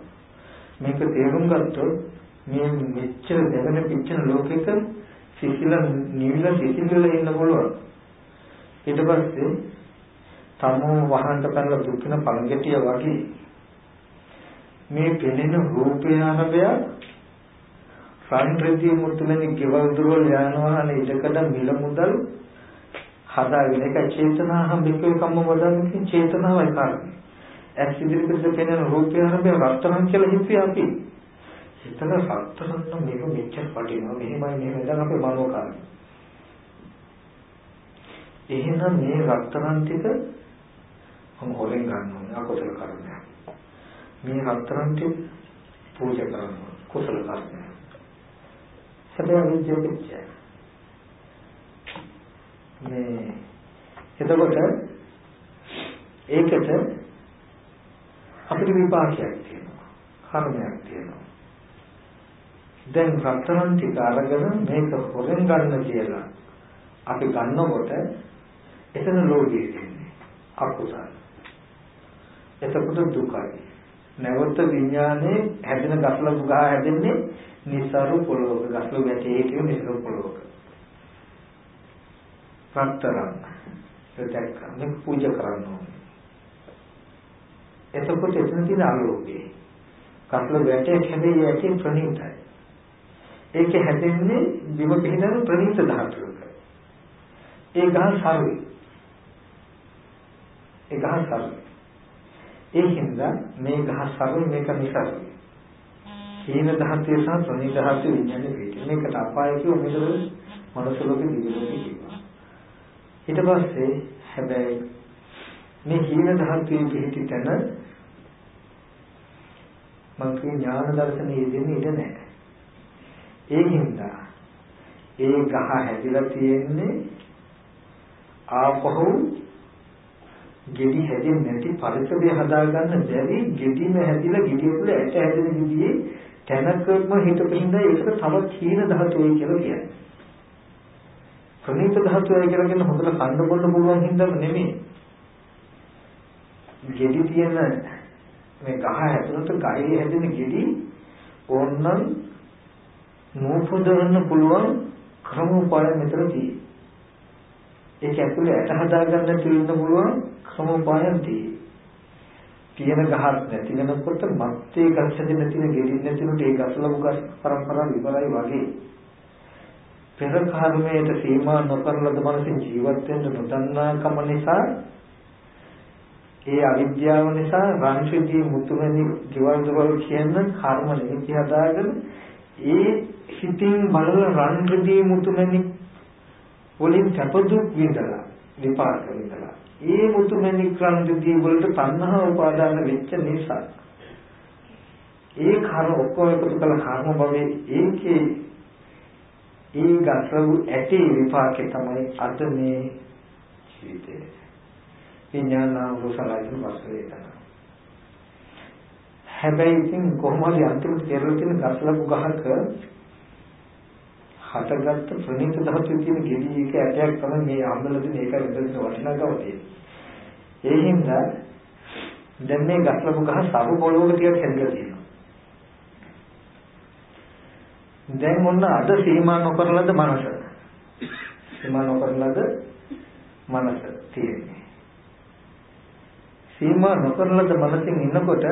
B: මේක තේරුම් ගත්තොත් මේ මෙච්චර දැවෙන පිච්චෙන ලෝකෙක සිසිල නිවිල සිසිල ඉන්න පුළුවන්. ඊට පස්සේ තමෝ වහන්ට පැනලා දුක්ඛන පළඟටිය වගේ මේ පෙනෙන රූපය අනබය සංෘද්ධිය මුතුලෙනි ගෙවල් දොරවල් යනවා ඉඩකඩ මිල මුදල් හදාගෙන ඒක චේතනා හම්බෙකේ කම්ම වදන්නේ චේතනාවයි කාරණේ. ඇස් ඉදිරිපිට පෙනෙන රූපය හැබැයි රත්තරන් කියලා හිතුවේ අපි. හිතන රත්තරන් නම් මේක මෙච්චර වටිනවා මෙහෙමයි මෙහෙම දැන් අපේ මනෝකාරය. එහෙනම් මේ රත්තරන් ටික මම හොරෙන් ගන්න ඕනේ අකුසල කර්මයක්. මේ රත්තරන් ටික පූජා කරනවා කුසල කර්මයක්. හැබැයි විද්‍යාව මේ එතකොට ඒකට අපිට විපාකයක් තියෙනවා. කර්මයක් තියෙනවා. දැන් රත්තරන් ටික අරගෙන මේක හොරෙන් ගන්න කියලා අපි ගන්නකොට එතන ලෝභය තියෙන්නේ. අකුසල. එතකොට දුකයි. නැවත විඥානේ හැදෙන ගස්ල ගහ හැදෙන්නේ නිසරු පොළොවක ගස්ල වැටේ කියන නිසරු පොළොවක. රත්තරන් ඒක දැක්කම පූජා කරන්න ඕනේ. එතකොට එතන තියෙන ආලෝකය. කස්ල වැටයක් හැදෙන්නේ ඇතින් ප්‍රණීතයි. ඒක හැදෙන්නේ බිම පිහිනන ප්‍රණීත ධාතුවක. ඒ ගහ සරුයි. ඒ ගහ සරුයි. ඒ හින්දා මේ ගහ සරුයි මේක නිසරුයි. හීන ධාතුවේ සහ ප්‍රණීත ධාතුවේ විඥානේ පිටින් මේකට අපාය කියව මෙතන මනස ලෝකෙ දිවිලෝකෙ කියනවා. ඊට පස්සේ හැබැයි මේ හීන ධාතුවේ පිහිටි තැන මං කිය ඥාන දර්ශනයේ දෙන්නේ ඉඳ නැහැ. ඒ හින්දා ඒ ගහ හැදිලා තියෙන්නේ ආපහු ගෙඩි හැදෙන්නේ නැති පරිසරය හදාගන්න බැරි ගෙඩිම හැදිලා ගෙඩිය තුළ ඇට හැදෙන ගෙඩියේ තැනකම හිතපින්ද ඒකට තව කීන ධාතුවයි කියලා කියන්නේ. ප්‍රණීත ධාතුවයි කියලා කියන හොඳට කන්න බොන්න පුළුවන් හින්දාම නෙමෙයි. ගෙඩි තියෙන මේ ගහ ඇතුළත ගහේ හැදෙන ගෙඩි ඕනනම් නූපදවන්න පුළුවන් ක්‍රමෝපාය මෙතන තියෙයි. ඒක ඇතුලේ ඇට හදාගන්න තියෙන්න පුළුවන් ක්‍රමෝපායන් තියෙයි. තියෙන ගහක් නැති වෙනකොට මත්තේ ගස් හැදෙන්න තියෙන ගෙඩි නැතිනොට ඒ ගස් ලැබු ගස් පරම්පරාව ඉවරයි වගේ. පෙර කර්මයට සීමා නොකරලද මනසින් ජීවත් වෙන්න නොදන්නා කම නිසා ඒ අවිද්‍යාව නිසා රංශදී මුතුමැණි ගෙවල් දොරවල් කියන කර්ම නිමිති හදාගෙන ඒ හිතින් බලන රංශදී මුතුමැණි වලින් කැපදුක් විඳලා විපාක විඳලා ඒ මුතුමැණි රංශදී වලට තණ්හා උපාදාන වෙච්ච නිසා ඒ කර්ම ඔක්කොම එකතු කළ කර්ම භවයේ ඒකේ ඒ ගසවු ඇටි විපාකේ තමයි අද මේ ජීවිතේ. විඥාන කුසලයෙන් පස්ස වේදනා. හැබැයි ඉතින් කොහොම හරි අන්තිමට තේරෙලා තියෙන ගස්ලපු ගහක හටගත්ත ප්‍රණීත ධාතුවේ තියෙන ගෙඩි එක ඇටයක් තමයි මේ අම්බල දෙන ඒක ඉඳන් වටිනාකම තියෙන්නේ. ඒ හින්දා දැන් මේ ගස්ලපු ගහ සරු පොළොවක ටිකක් හැදලා තියෙනවා. දැන් මොන අද සීමා නොකරලද මනස. සීමා නොකරලද මනස තියෙන්නේ. සීමා නොකරලද මනසින් ඉන්නකොට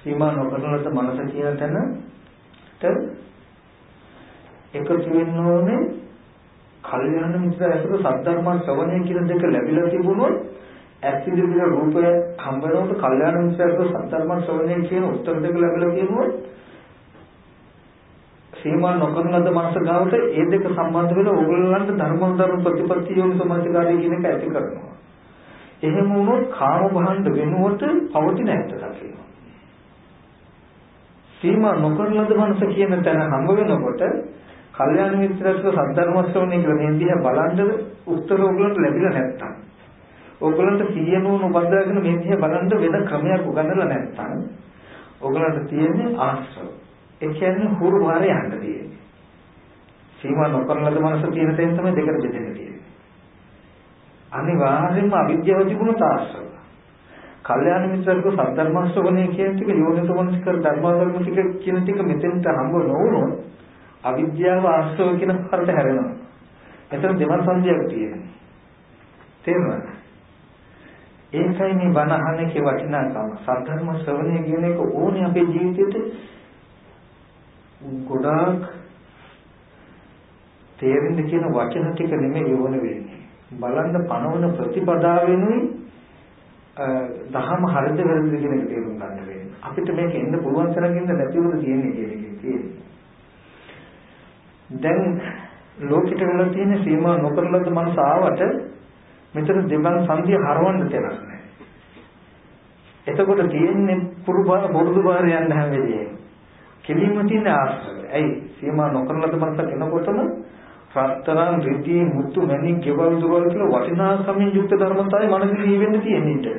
B: සීමා නොකරලද මනස කියන තැනට එකතු වෙන්න ඕනේ කල්යාණ මිත්‍ර ඇසුර සද්ධර්ම ශ්‍රවණය කියන දෙක ලැබිලා තිබුණොත් ඇස් ඉදිරියට රූපය හම්බ වෙනකොට කල්යාණ මිත්‍රයක සත්‍යර්ම ශ්‍රවණය කියන උත්තර දෙක ලැබිලා කියනොත් සීමා නොකරන ලද මනස ගාවට ඒ දෙක සම්බන්ධ වෙලා ඕගොල්ලන්ට ධර්ම ධර්ම ප්‍රතිපත්ති යෝනි සමාජකාරී කියන එක ඇති කරනවා. එහෙම වුණොත් කාම භාණ්ඩ වෙනුවට පවතින ඇත්ත දකිනවා. සීමා නොකරන ලද මනස කියන තැන හම්බ වෙනකොට කල්යාණ මිත්‍රත්ව සද්ධර්ම ශ්‍රවණය කියලා මේ දිහා බලන්න උත්තර ඕගොල්ලන්ට ලැබිලා නැත්තම් ඕගලන්ට සිහිය නුවණ උපදවාගෙන මේ දිහා බලන්න වෙන ක්‍රමයක් උගන්වලා නැත්නම් ඕගලන්ට තියෙන්නේ ආශ්‍රව. ඒ කියන්නේ හුරු මාරේ යන්න තියෙන්නේ. සීමා නොකරන ලද මනස තියෙන තැන තමයි දෙකට බෙදෙන්න තියෙන්නේ. අනිවාර්යයෙන්ම අවිද්‍යාව තිබුණොත් ආශ්‍රව. කල්යාණ මිත්‍රකෝ සද්ධර්ම ශ්‍රවණය කියන ටික යෝනිසෝමනසිකර ධර්මාධර්ම ටික කියන ටික මෙතෙන්ට හම්බ නොවුනොත් අවිද්‍යාව ආශ්‍රව කියන කරට හැරෙනවා. එතන දෙමන් සංදියක් තියෙනවා. තේරුණාද? ඒකයි මේ බණ අහන එකේ වටිනාකම. සද්ධර්ම ශ්‍රවණය කියන එක ඕනේ අපේ ජීවිතේට ගොඩාක් තේරෙන්න කියන වචන ටික නෙමෙයි ඕන වෙන්නේ. බලන්න පනවන ප්‍රතිපදාවෙනුයි දහම හරිද වැරදිද කියන එක තේරුම් ගන්න වෙන්නේ. අපිට මේක එන්න පුළුවන් තරම් ඉන්න නැතිවද තියෙන්නේ කියන එකේ තියෙන්නේ. දැන් ලෝකෙට වෙලා තියෙන සීමා නොකරලද මනස ආවට මෙතන දෙවන් සංධිය හරවන්න තැනක් නැහැ. එතකොට තියෙන්නේ පුරුබා පුරුදු බාර යන්න හැම වෙලේම. කෙලින්ම තියෙන ආශ්‍රය. ඇයි? සීමා නොකරනද මනසක් එනකොටම රත්තරන් රිදී මුතු මැණික් ගෙවල් දොරවල් කියලා වටිනා සමින් යුක්ත ධර්මතාවය මනසේ ජීවෙන්න තියෙන්නේ.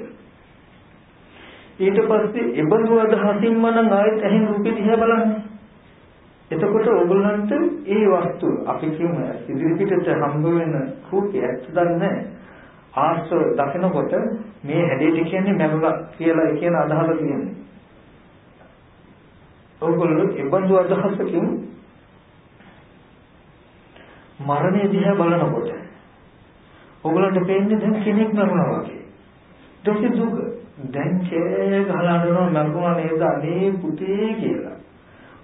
B: ඊට පස්සේ එබඳු අදහසින්ම නම් ආයෙත් ඇහෙන රූපෙ දිහා බලන්නේ. එතකොට ඕගොල්ලන්ට ඒ වස්තු අපි කියමු ඉදිරි පිටට හම්බ වෙන රූපය ඇත්ත දන්නේ නැහැ. ආශ්‍රව දකිනකොට මේ හැඩයට කියන්නේ මැරුණා කියලා කියන අදහස තියෙනවා. ඔයගොල්ලෝ ඉබඳු අදහසකින් මරණය දිහා බලනකොට ඔයගොල්ලන්ට පේන්නේ දැන් කෙනෙක් මරුණා වගේ. ඊට දුක දැන් කෑ ගහලා අඬනවා මරුණා නේද අනේ පුතේ කියලා.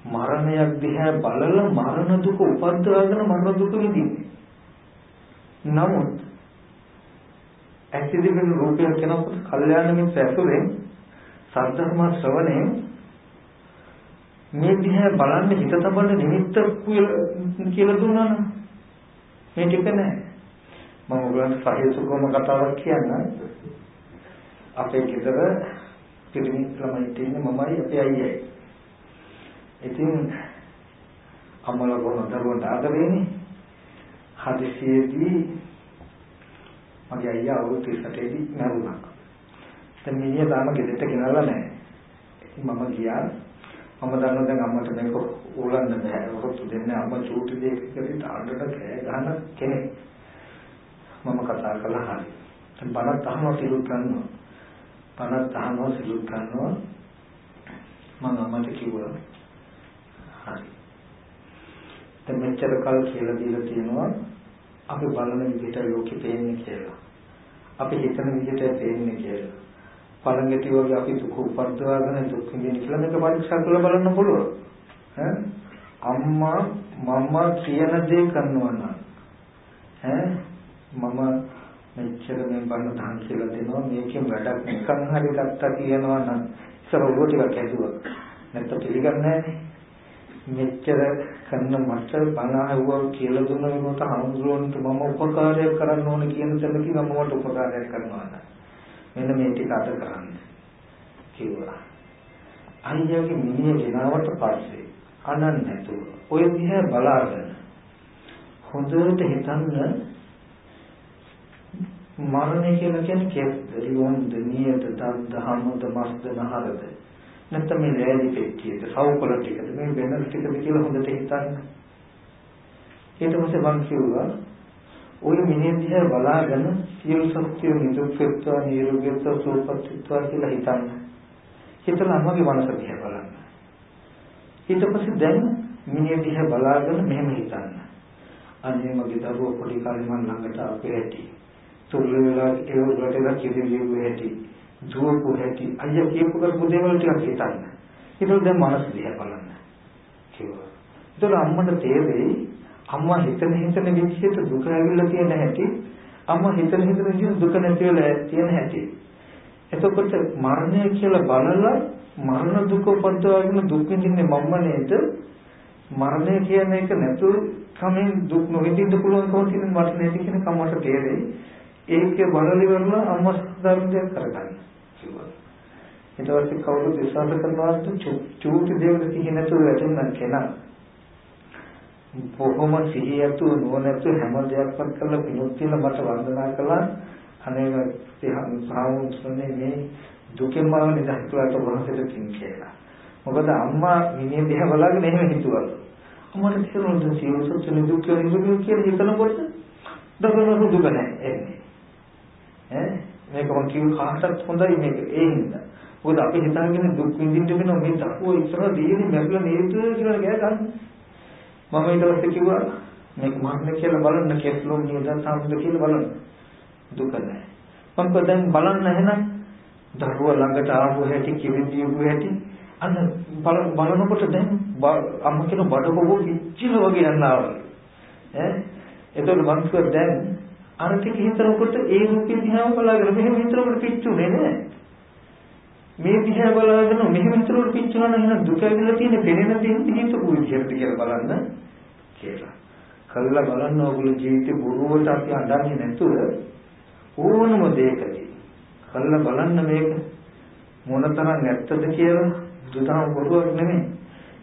B: මරණයක් දිහා බලලා මරණ දුක උපද්දවාගෙන මරණ දුක විඳින්නේ. නමුත් ඇසිදින රූපයක් කෙනකොට කල්යාණ මිත්‍ර ඇසුරෙන් සද්ධර්ම ශ්‍රවණය මේ දිහා බලන්න හිත තබන්න නිමිත්ත කියලා දුන්නා නම් මේ ටික නෑ. මම ඔයගලන්ට සහේතුකම කතාවක් කියන්න අපේ ගෙදර පිරිමි ළමයි ඉන්නේ මමයි අපේ අයියයි. ඉතින් අම්මලා කොහොමද දරුවන්ට ආදරේනේ. හදිසියේදී මගේ අයියා අවුරුදු 38 දී මැරුණා. දැන් මිනිහා තාම ගෙදරට ගෙනල්ලා නැහැ. ඉතින් මම ගියා. මම දන්නවා දැන් අම්මට මේක උලන්න බෑ. වරුතු දෙන්නේ අම්මා චූටි දෙයක් කරේ ආඩට කෑ ගහන කෙනෙක්. මම කතා කළා හරි. දැන් බණත් අහනවා සිලුත් ගන්නවා. බණත් අහනවා සිලුත් ගන්නවා. මම අම්මට කිව්වා හරි. දැන් මෙච්චර කල් කියලා දීලා තියෙනවා අපි බලන විදිහට ලෝකෙ පේන්නේ කියලා. අපි හිතන විදිහට පේන්නේ කියලා. පළඟටි වගේ අපි දුක උපද්දවාගෙන දුක් විඳින කියලා මේක පරීක්ෂා කරලා බලන්න පුළුවන්. ඈ අම්මා මම කියන දේ කරනවා නම් ඈ මම මෙච්චර මේ බන්න තහන් කියලා දෙනවා මේකෙන් වැඩක් නිකන් හරි ගත්තා කියනවා නම් ඉතල ඔළුව ටිකක් ඇදුවා. නැත්නම් පිළිගන්නේ නැහැ. මෙච්චර කරන මට බණ අහුවා කියලා දුන්න වෙනකොට හඳුරන්නට මම උපකාරයක් කරන්න ඕන කියන තැනකින් මම මට උපකාරයක් කරනවා මෙන්න මේ ටික අද කරන්න කිව්වා. අයියාගේ මිනිහ ගෙනාවට පස්සේ අනන් නැතුව ඔය දිහා බලාගෙන හොඳට හිතන්න මරණය කියලා කියන්නේ කෙස් ලියොන්ද නියත දන්ද හමුද මස්ද නහරද? නැත්නම් මේ ලෑලි පෙට්ටියද සවුකොළ ටිකද මේ වෙනස් ටිකද කියලා හොඳට හිතන්න. ඊට පස්සේ මං කිව්වා ඔය මිනිහ දිහා බලාගෙන සියලු සත්‍ය නිදුක් වෙත්වා නිරෝගීත්ව සුවපත් වෙත්වා කියලා හිතන්න. හිතලා අම්මගේ මනස දිහා බලන්න. ඊට පස්සේ දැන් මිනිහ දිහා බලාගෙන මෙහෙම හිතන්න. අනේ මගේ දරුවෝ පොඩි කාලේ මම ළඟට ආපේ ඇති. තුල්ල වෙලා ඒ වලට කිරිලියු ඇති. දුවපු හැටි අයියා කියපු කරපු දේවල් ටිකක් හිතන්න. ඒකෝ දැන් මනස දිහා බලන්න. කිව්වා. ඒතර අම්මට තේරෙයි අම්මා හිතන හිතන විදිහට දුක ඇවිල්ලා තියෙන හැටි අම්මා හිතන හිතන විදිහට දුක නැති වෙලා තියෙන හැටි. එතකොට මරණය කියලා බලලා මරණ දුක උපද්දවාගෙන දුක් විඳින්නේ මම්ම නේද? මරණය කියන එක නැතුව කමෙන් දුක් නොවිඳින්න පුළුවන් කම කියන මට නේද කියන කමකට තේරෙයි. ඒකේ බලලි වරලා අම්මා ධර්මයක් කරගන්න. කිව්වා. ඊට පස්සේ කවුරුත් විශ්වාස කරනවාද චූටි දේවල් සිහි නැතුව වැටෙන කෙනා. බොහොම සිහියතු නොනැතු හැම දෙයක්ම කරලා පිණුත් කියලා මට වන්දනා කළා. අනේ සාමුස්නේ මේ දුකෙන් මාව නිදහස්වට වහන්සේට පින් කියලා. මොකද අම්මා මිනිහ දිහා බලාගෙන එහෙම හිතුවලු. අම්මට තේරුණා සියලු සත්‍ය දුක් කියලා හිතනකොට දවල්වල දුක නැහැ එන්නේ. ඈ මේක මම කියු කාටත් හොඳයි මේක ඒ හින්දා. මොකද අපි හිතාගෙන දුක් විඳින්න වෙනවා මේ දකුව ඉස්සර දෙන්නේ මැරිලා නේද කියලා ගෑ ගන්න. මම ඊට පස්සේ කිව්වා මේක මරණ කියලා බලන්න කෙස්ලොම් නේද සාමුද කියලා බලන්න. දුක නැහැ. මම දැන් බලන්න එහෙනම් දරුවා ළඟට ආපු හැටි කිවිදියු හැටි අන්න බලනකොට දැන් අම්ම කියන බඩකොබෝ පිච්චිල වගේ යනවා. ඈ එතකොට මං දැන් අර ටික හිතනකොට ඒ රූපේ දිහාම බලාගෙන මෙහෙම හිතනකොට පිච්චුනේ නෑ. මේ දිහා බලාගෙන මෙහෙම හිතනකොට පිච්චුනා නම් එහෙනම් දුක ඇවිල්ලා තියෙන පෙනෙන දේ හිතපු විදිහට කියලා බලන්න කියලා. කළා බලන්න ඕගොල්ලෝ ජීවිතේ බොරුවට අපි අඬන්නේ නැතුව ඕනම දෙයකදී කළා බලන්න මේක මොනතරම් ඇත්තද කියලා දුතාව බොරුවක් නෙමෙයි.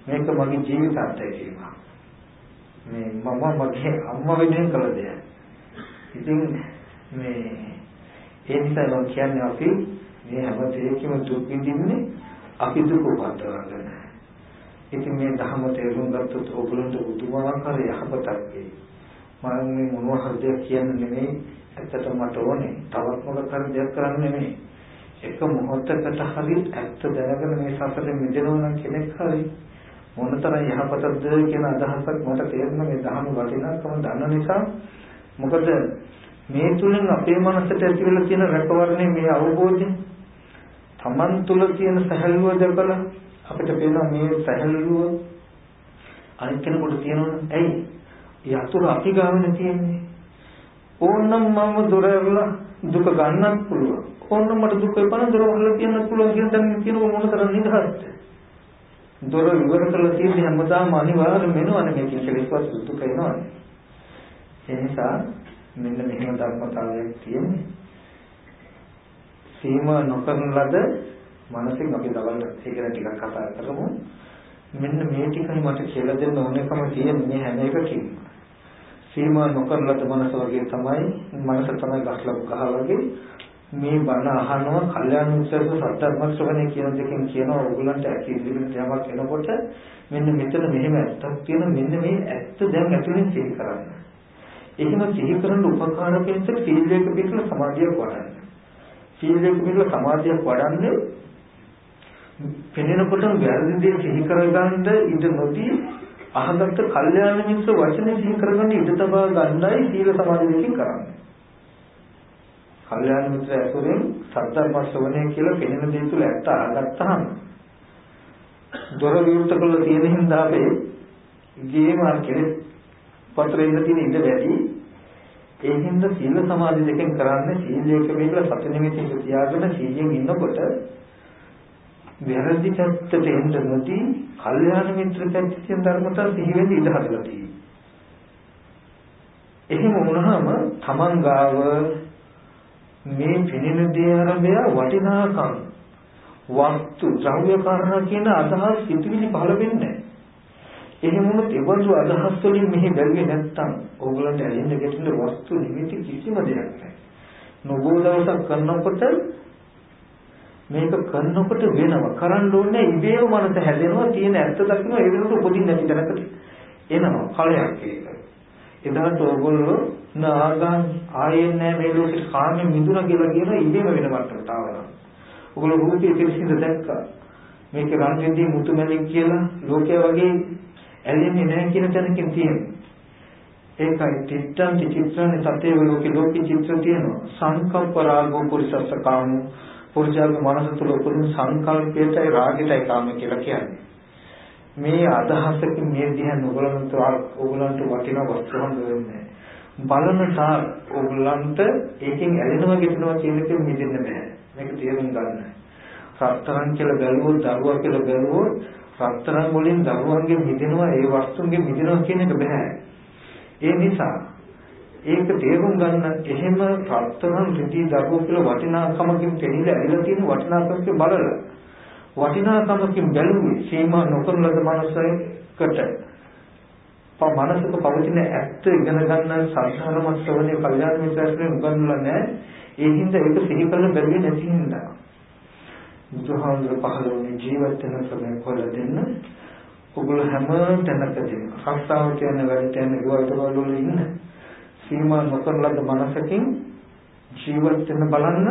B: මේක මගේ ජීවිත අත්දැකීමක්. මේ මම මගේ අම්මා වෙනුවෙන් කළ දෙයක්. ඉතින් මේ ඒ නිසා මම කියන්නේ අපි මේ හැම දෙයකම දුක් විඳින්නේ අපි දුක උපදවගෙන. ඉතින් මේ ධර්ම තේරුම් ගත්තොත් ඔයගොල්ලන්ට බුදුමාහාර යහපතක් වෙයි. මම මේ මොනවා හරි දෙයක් කියන්නේ නෙමෙයි ඇත්තටම මට ඕනේ. තවත් මොකක් හරි දෙයක් කරන්න නෙමෙයි. එක මොහොතකට හරි ඇත්ත දැනගෙන මේ සසරෙන් මිදෙනවා නම් කෙනෙක් හරි මොනතරම් යහපතක්ද කියන අදහසක් මට තේරෙන මේ ධර්ම වටිනාකම දන්න නිසා මොකද මේ තුලින් අපේ මනසට ඇති වෙලා තියෙන රැකවරණය මේ අවබෝධය? Taman තුල තියෙන සැහැල්ලුව දැකලා අපිට පේනවා මේ සැහැල්ලුව අනිත් කෙනෙකුට තියෙනවනේ. ඇයි? යතුරු අපි ගාවෙන තියෙන්නේ. ඕනනම් මම දොර ඇරලා දුක ගන්නත් පුළුවන්. ඕන්න මට දුක එපන දොර වහලා කියන්න පුළුවන් කියන තැන කියනකො මොන තරම් නිදහස්ද? දොර ඉවර කරලා තියෙන්නේ හැමදාම අනිවාර්යයෙන් වෙනවනේ මේකෙන් කෙලෙස්වත් දුක එනවනේ. ඒ නිසා මෙන්න මෙහෙම ධර්මතාවයක් තියෙන්නේ. සීමා නොකරන ලද මනසින් අපි දවල් ඒක ගැන ටිකක් කතා කරමු. මෙන්න මේ ටිකයි මට කියලා දෙන්න ඕනකම තියෙන මේ හැම එකකින්ම. සීමා නොකරන ලද මනස වගේ තමයි මනස තමයි ගස්ලක් ගහ වගේ මේ බණ අහනවා කල්යාණ මිත්‍රව සත්‍යර්ම ශ්‍රවණය කියන දෙකෙන් කියනවා ඕගොල්ලන්ට ඇති ඉදිරියට යමක් එනකොට මෙන්න මෙතන මෙහෙම ඇත්තක් තියෙන මෙන්න මේ ඇත්ත දැන් ඇතුලෙන් සිහි කරන්න. එහෙම සිහි කරන උපකාර පිණිස සීලයක පිටල සමාධියක් වඩන්න. සීලයක පිටල සමාධියක් වඩන්නේ පෙනෙනකොට වැරදි දේ සිහි කරගන්න ඉඩ නොදී අහගත්ත කල්යාණ මිත්‍ර වචනේ සිහි කරගන්න ඉඩ තබා ගන්නයි සීල සමාධි දෙකකින් කරන්නේ. කල්යාණ මිත්‍ර ඇසුරෙන් සත්‍යර්ම ශ්‍රවණය කියලා පෙනෙන දේ තුල ඇත්ත අහගත්තාම දොර විවෘත කරලා තියෙන හින්දා අපි ගේම කෙනෙක් පතරේ ඉඳ තියෙන ඉඳ වැඩි ඒ හින්දා සීල සමාධි දෙකෙන් කරන්නේ සීලයක මේකල සති නිමිති තියාගෙන සීයෙන් ඉන්නකොට වැරදි පැත්තට එන්න නොදී කල්යාණ මිත්‍ර පැත්තෙන් ධර්මතා සිහි වෙන්න ඉඩ හදලා තියෙනවා. එහෙම වුණාම තමන් ගාව මේ පෙනෙන දේ ආරම්භය වටිනාකම් වස්තු ද්‍රව්‍ය කාරණා කියන අදහස් පිටිවිලි පහළ වෙන්නේ නැහැ. එහෙම වුණොත් ඒවලු අදහස් වලින් මෙහි බැලුවේ නැත්තම් ඕගලන්ට ඇලෙන්න ගැටෙන්න වස්තු නිමිති කිසිම දෙයක් නැහැ. නොබෝ දවසක් කරනකොට මේක කරනකොට වෙනවා. කරන්න ඕනේ ඉබේව මනස හැදෙනවා තියෙන ඇත්ත දකින්න ඒ වෙනකොට උපදින්න නැති තැනකට එනවා. ඵලයක් ඒක. එදාට ඕගොල්ලෝ නාගන් ආයෙත් නැහැ මේ ලෝකෙට කාමෙන් මිදුණා කියලා කියන ඉබේම වෙන මට්ටමට ආවනම්. ඕගොල්ලෝ රූපේ පිළිසිඳ දැක්කා. මේක රන්ගෙන්දී මුතුමැණික් කියලා ලෝකයේ වගේ ඇලෙන්නේ නැහැ කියන තැනකින් තියෙනවා. ඒකයි තිත්තං චිත්‍රණ සතේ ලෝකේ ලෝකේ චිත්‍ර තියෙනවා. සංකල්ප රාගෝ පුරිසස්ස කාම පුරුෂයාගේ මනස තුළ උපදින සංකල්පයටයි රාගයටයි කාම කියලා කියන්නේ. මේ අදහසකින් මේ දිහා නොබලනත ඕගලන්ට වටිනා වස්තුවක් වෙන්නේ බලන තාක් ඕගලන්ට ඒකෙන් ඇලෙනවා ගෙතනවා කියන එක මිදෙන්න බෑ. මේක තේරුම් ගන්න. සත්තරන් කියලා බැලුවොත් දරුවා කියලා බැලුවොත් රත්තරන් වලින් දරුවන්ගේ මිදෙනවා ඒ වස්තුන්ගේ මිදෙනවා කියන එක බෑ. ඒ නිසා ඒක තේරුම් ගන්න එහෙම රත්තරන් රිදී දරුවෝ කියලා වටිනාකමකින් පෙනිලා ඇවිල්ලා තියෙන වටිනාකමකින් බලලා වටිනාකමකින් බැලුවේ සීමා නොකරන ලද මනසකට ප මනසක පවතින ඇත්ත ඉගෙන ගන්න සංසාරම ශ්‍රවණේ කල්යාණ මිත්‍රයන් උගන්වලා නැහැ. ඒ හින්දා ඒක සිහි කරන්න බැරි නැති හින්දා. බුදුහාමුදුර පහළ වුණේ ජීවත් වෙන ක්‍රමයක් හොයලා දෙන්න. ඔගොල්ලෝ හැම තැනකදීම රස්සාව කියන වැඩට යන ගොඩවල වල ඉන්න සීමා නොකරන ලද මනසකින් ජීවත් වෙන්න බලන්න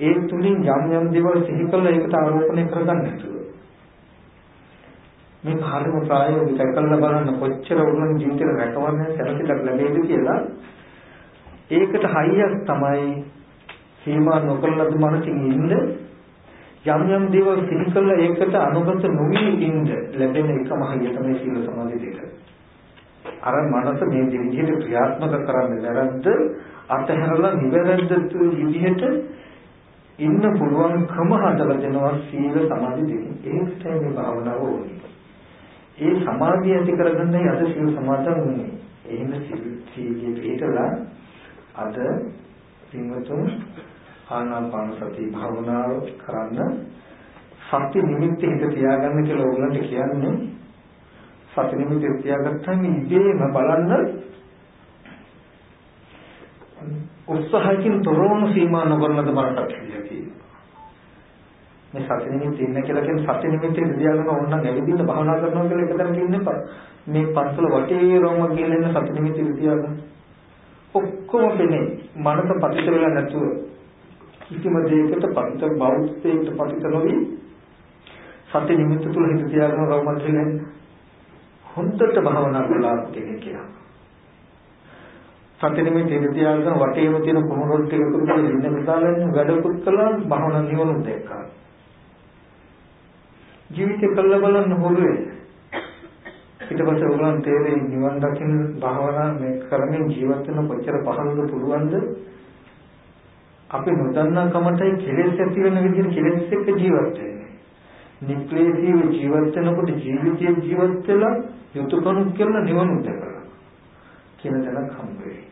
B: ඒ තුලින් යම් යම් දේවල් සිහි කරලා ඒකට ආරෝපණය කරගන්න නේද? මේ හරිම ප්‍රායෝගිකව කළා බලන්න කොච්චර උරුම ජීවිතේ රැකවන්න සැලකිලක් ලැබෙයිද කියලා ඒකට හයියක් තමයි සීමා නොකරන ලද මනසින් ඉන්න යම් යම් දේවල් සිහි කළා ඒකට අනුගත නොවි ඉන්න ලැබෙන එකම හරිය තමයි සීල සමාධි දෙක. අර මනස මේ විදිහට ක්‍රියාත්මක කරන්න වැරද්ද අතහැරලා නිවැරද්ද විදිහට ඉන්න පුළුවන් ක්‍රම හදලා දෙනවා සීල සමාධි දෙකෙන්. ඒකට මේ භාවනාව ඕනේ. ඒ සමාධිය ඇති කරගන්නයි අද සීල සමාදන් වුනේ. එහෙම සීලයේ පිටලා අද පින්වතුන් ආනාපාන සති භාවනාව කරන්න සති නිමිත්ත හිත තියාගන්න කියලා ඕගලන්ට කියන්නේ සති නිමිත්ත තියාගත්තාම ඉබේම බලන්න උත්සාහයෙන් තොරවම සීමා නොකරනද බලටත් කියලා කියනවා. මේ සති නිමිත්ත ඉන්න කියලා කියන සති නිමිත්ත තියාගෙන ඕන නම් ඇවිදින්න භාවනා කරනවා කියලා එකතැන කියන්නේ මේ පන්සල වටේ රෝම කියලා ඉන්න සති නිමිත්ත තියාගන්න. ඔක්කොම වෙන්නේ මනස පතිත වෙලා නැතුව කිසිම දෙයකට පරිත බෞද්ධයෙක්ට පරිත නොවි සත්‍ය නිමිත්ත තුල හිත තියාගෙන රවමල් කියන්නේ හොඳට භාවනා කළා කෙනෙක් කියලා. සත්‍ය නිමිත්ත හිත තියාගෙන වටේම තියෙන කුමරොල් ටික එකතු කරලා ඉන්න විදාලෙන් වැඩකුත් කළා භාවනා නිවනුත් දැක්කා. ජීවිතේ කළ බලන්න හොරුවේ ඊට පස්සේ උගලන් තේරෙයි නිවන් දකින්න භාවනා මේ කරමින් ජීවත් වෙන කොච්චර පහළද පුළුවන්ද අපි නොදන්නා කමටයි කෙලෙස් ඇති වෙන විදිහට කෙලෙස් එක්ක ජීවත් වෙන්නේ. නික්ලේශීව ජීවත් වෙනකොට ජීවිතයේ ජීවත් වෙලා යුතුයකම් කරන නිවන උදකලා කියන තැනක් හම්බ වෙයි.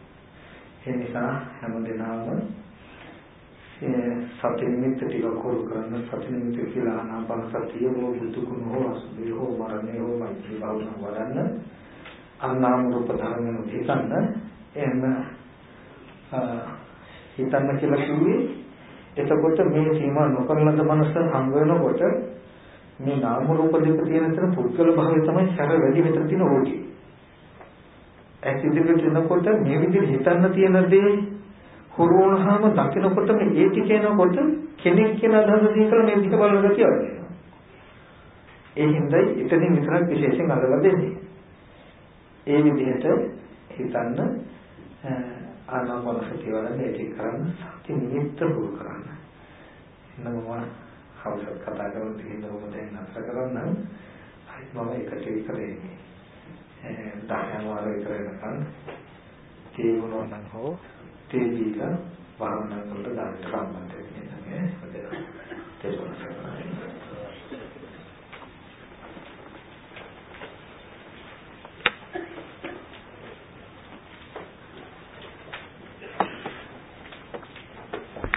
B: ඒ නිසා හැමදෙනාම සති නිමිත්ත ටික කෝල් කරන්න සති නිමිත්ත කියලා ආනාපාන සතිය හෝ බුදුකුණ හෝ අසුභය හෝ මරණය හෝ මෛත්‍රී භාවනා වඩන්න අන්නාම රූප ධර්මන හිතන්න එහෙම හිතන්න කියලා කිව්වේ එතකොට මේ සීමා නොකරන මනස හංග වෙනකොට මේ නාම රූප දෙක තියෙන තර පුද්ගල භාවය තමයි සැර වැඩි මෙතන තියෙන ඕකේ. ඇස් ඉදිරියට එනකොට මේ විදිහට හිතන්න තියෙන දේ හුරු වුණාම දකිනකොට මේ ඒ ටික එනකොට කෙනෙක් කියන අදහස දීකලා මේ පිට බලන ගතිය වැඩෙනවා. ඒ හින්දායි එතනින් විතරක් විශේෂයෙන් අල්ලලා දෙන්නේ. ඒ විදිහට හිතන්න ආනාපාන සතිය වලදී ඒක කරන්න සති නිමිත්ත හුරු කරන්න. එන්න මම හවසත් කතා කරන තියෙන ඕම දැන් නතර කරන්න මම එකට විතර එන්නේ. දහයන් වාර විතර වෙනකන් තේ වුණා නම් හෝ තේ දීලා භාවනා කරලා දාන්න සම්බන්ධ වෙන්නේ නැහැ. ඒක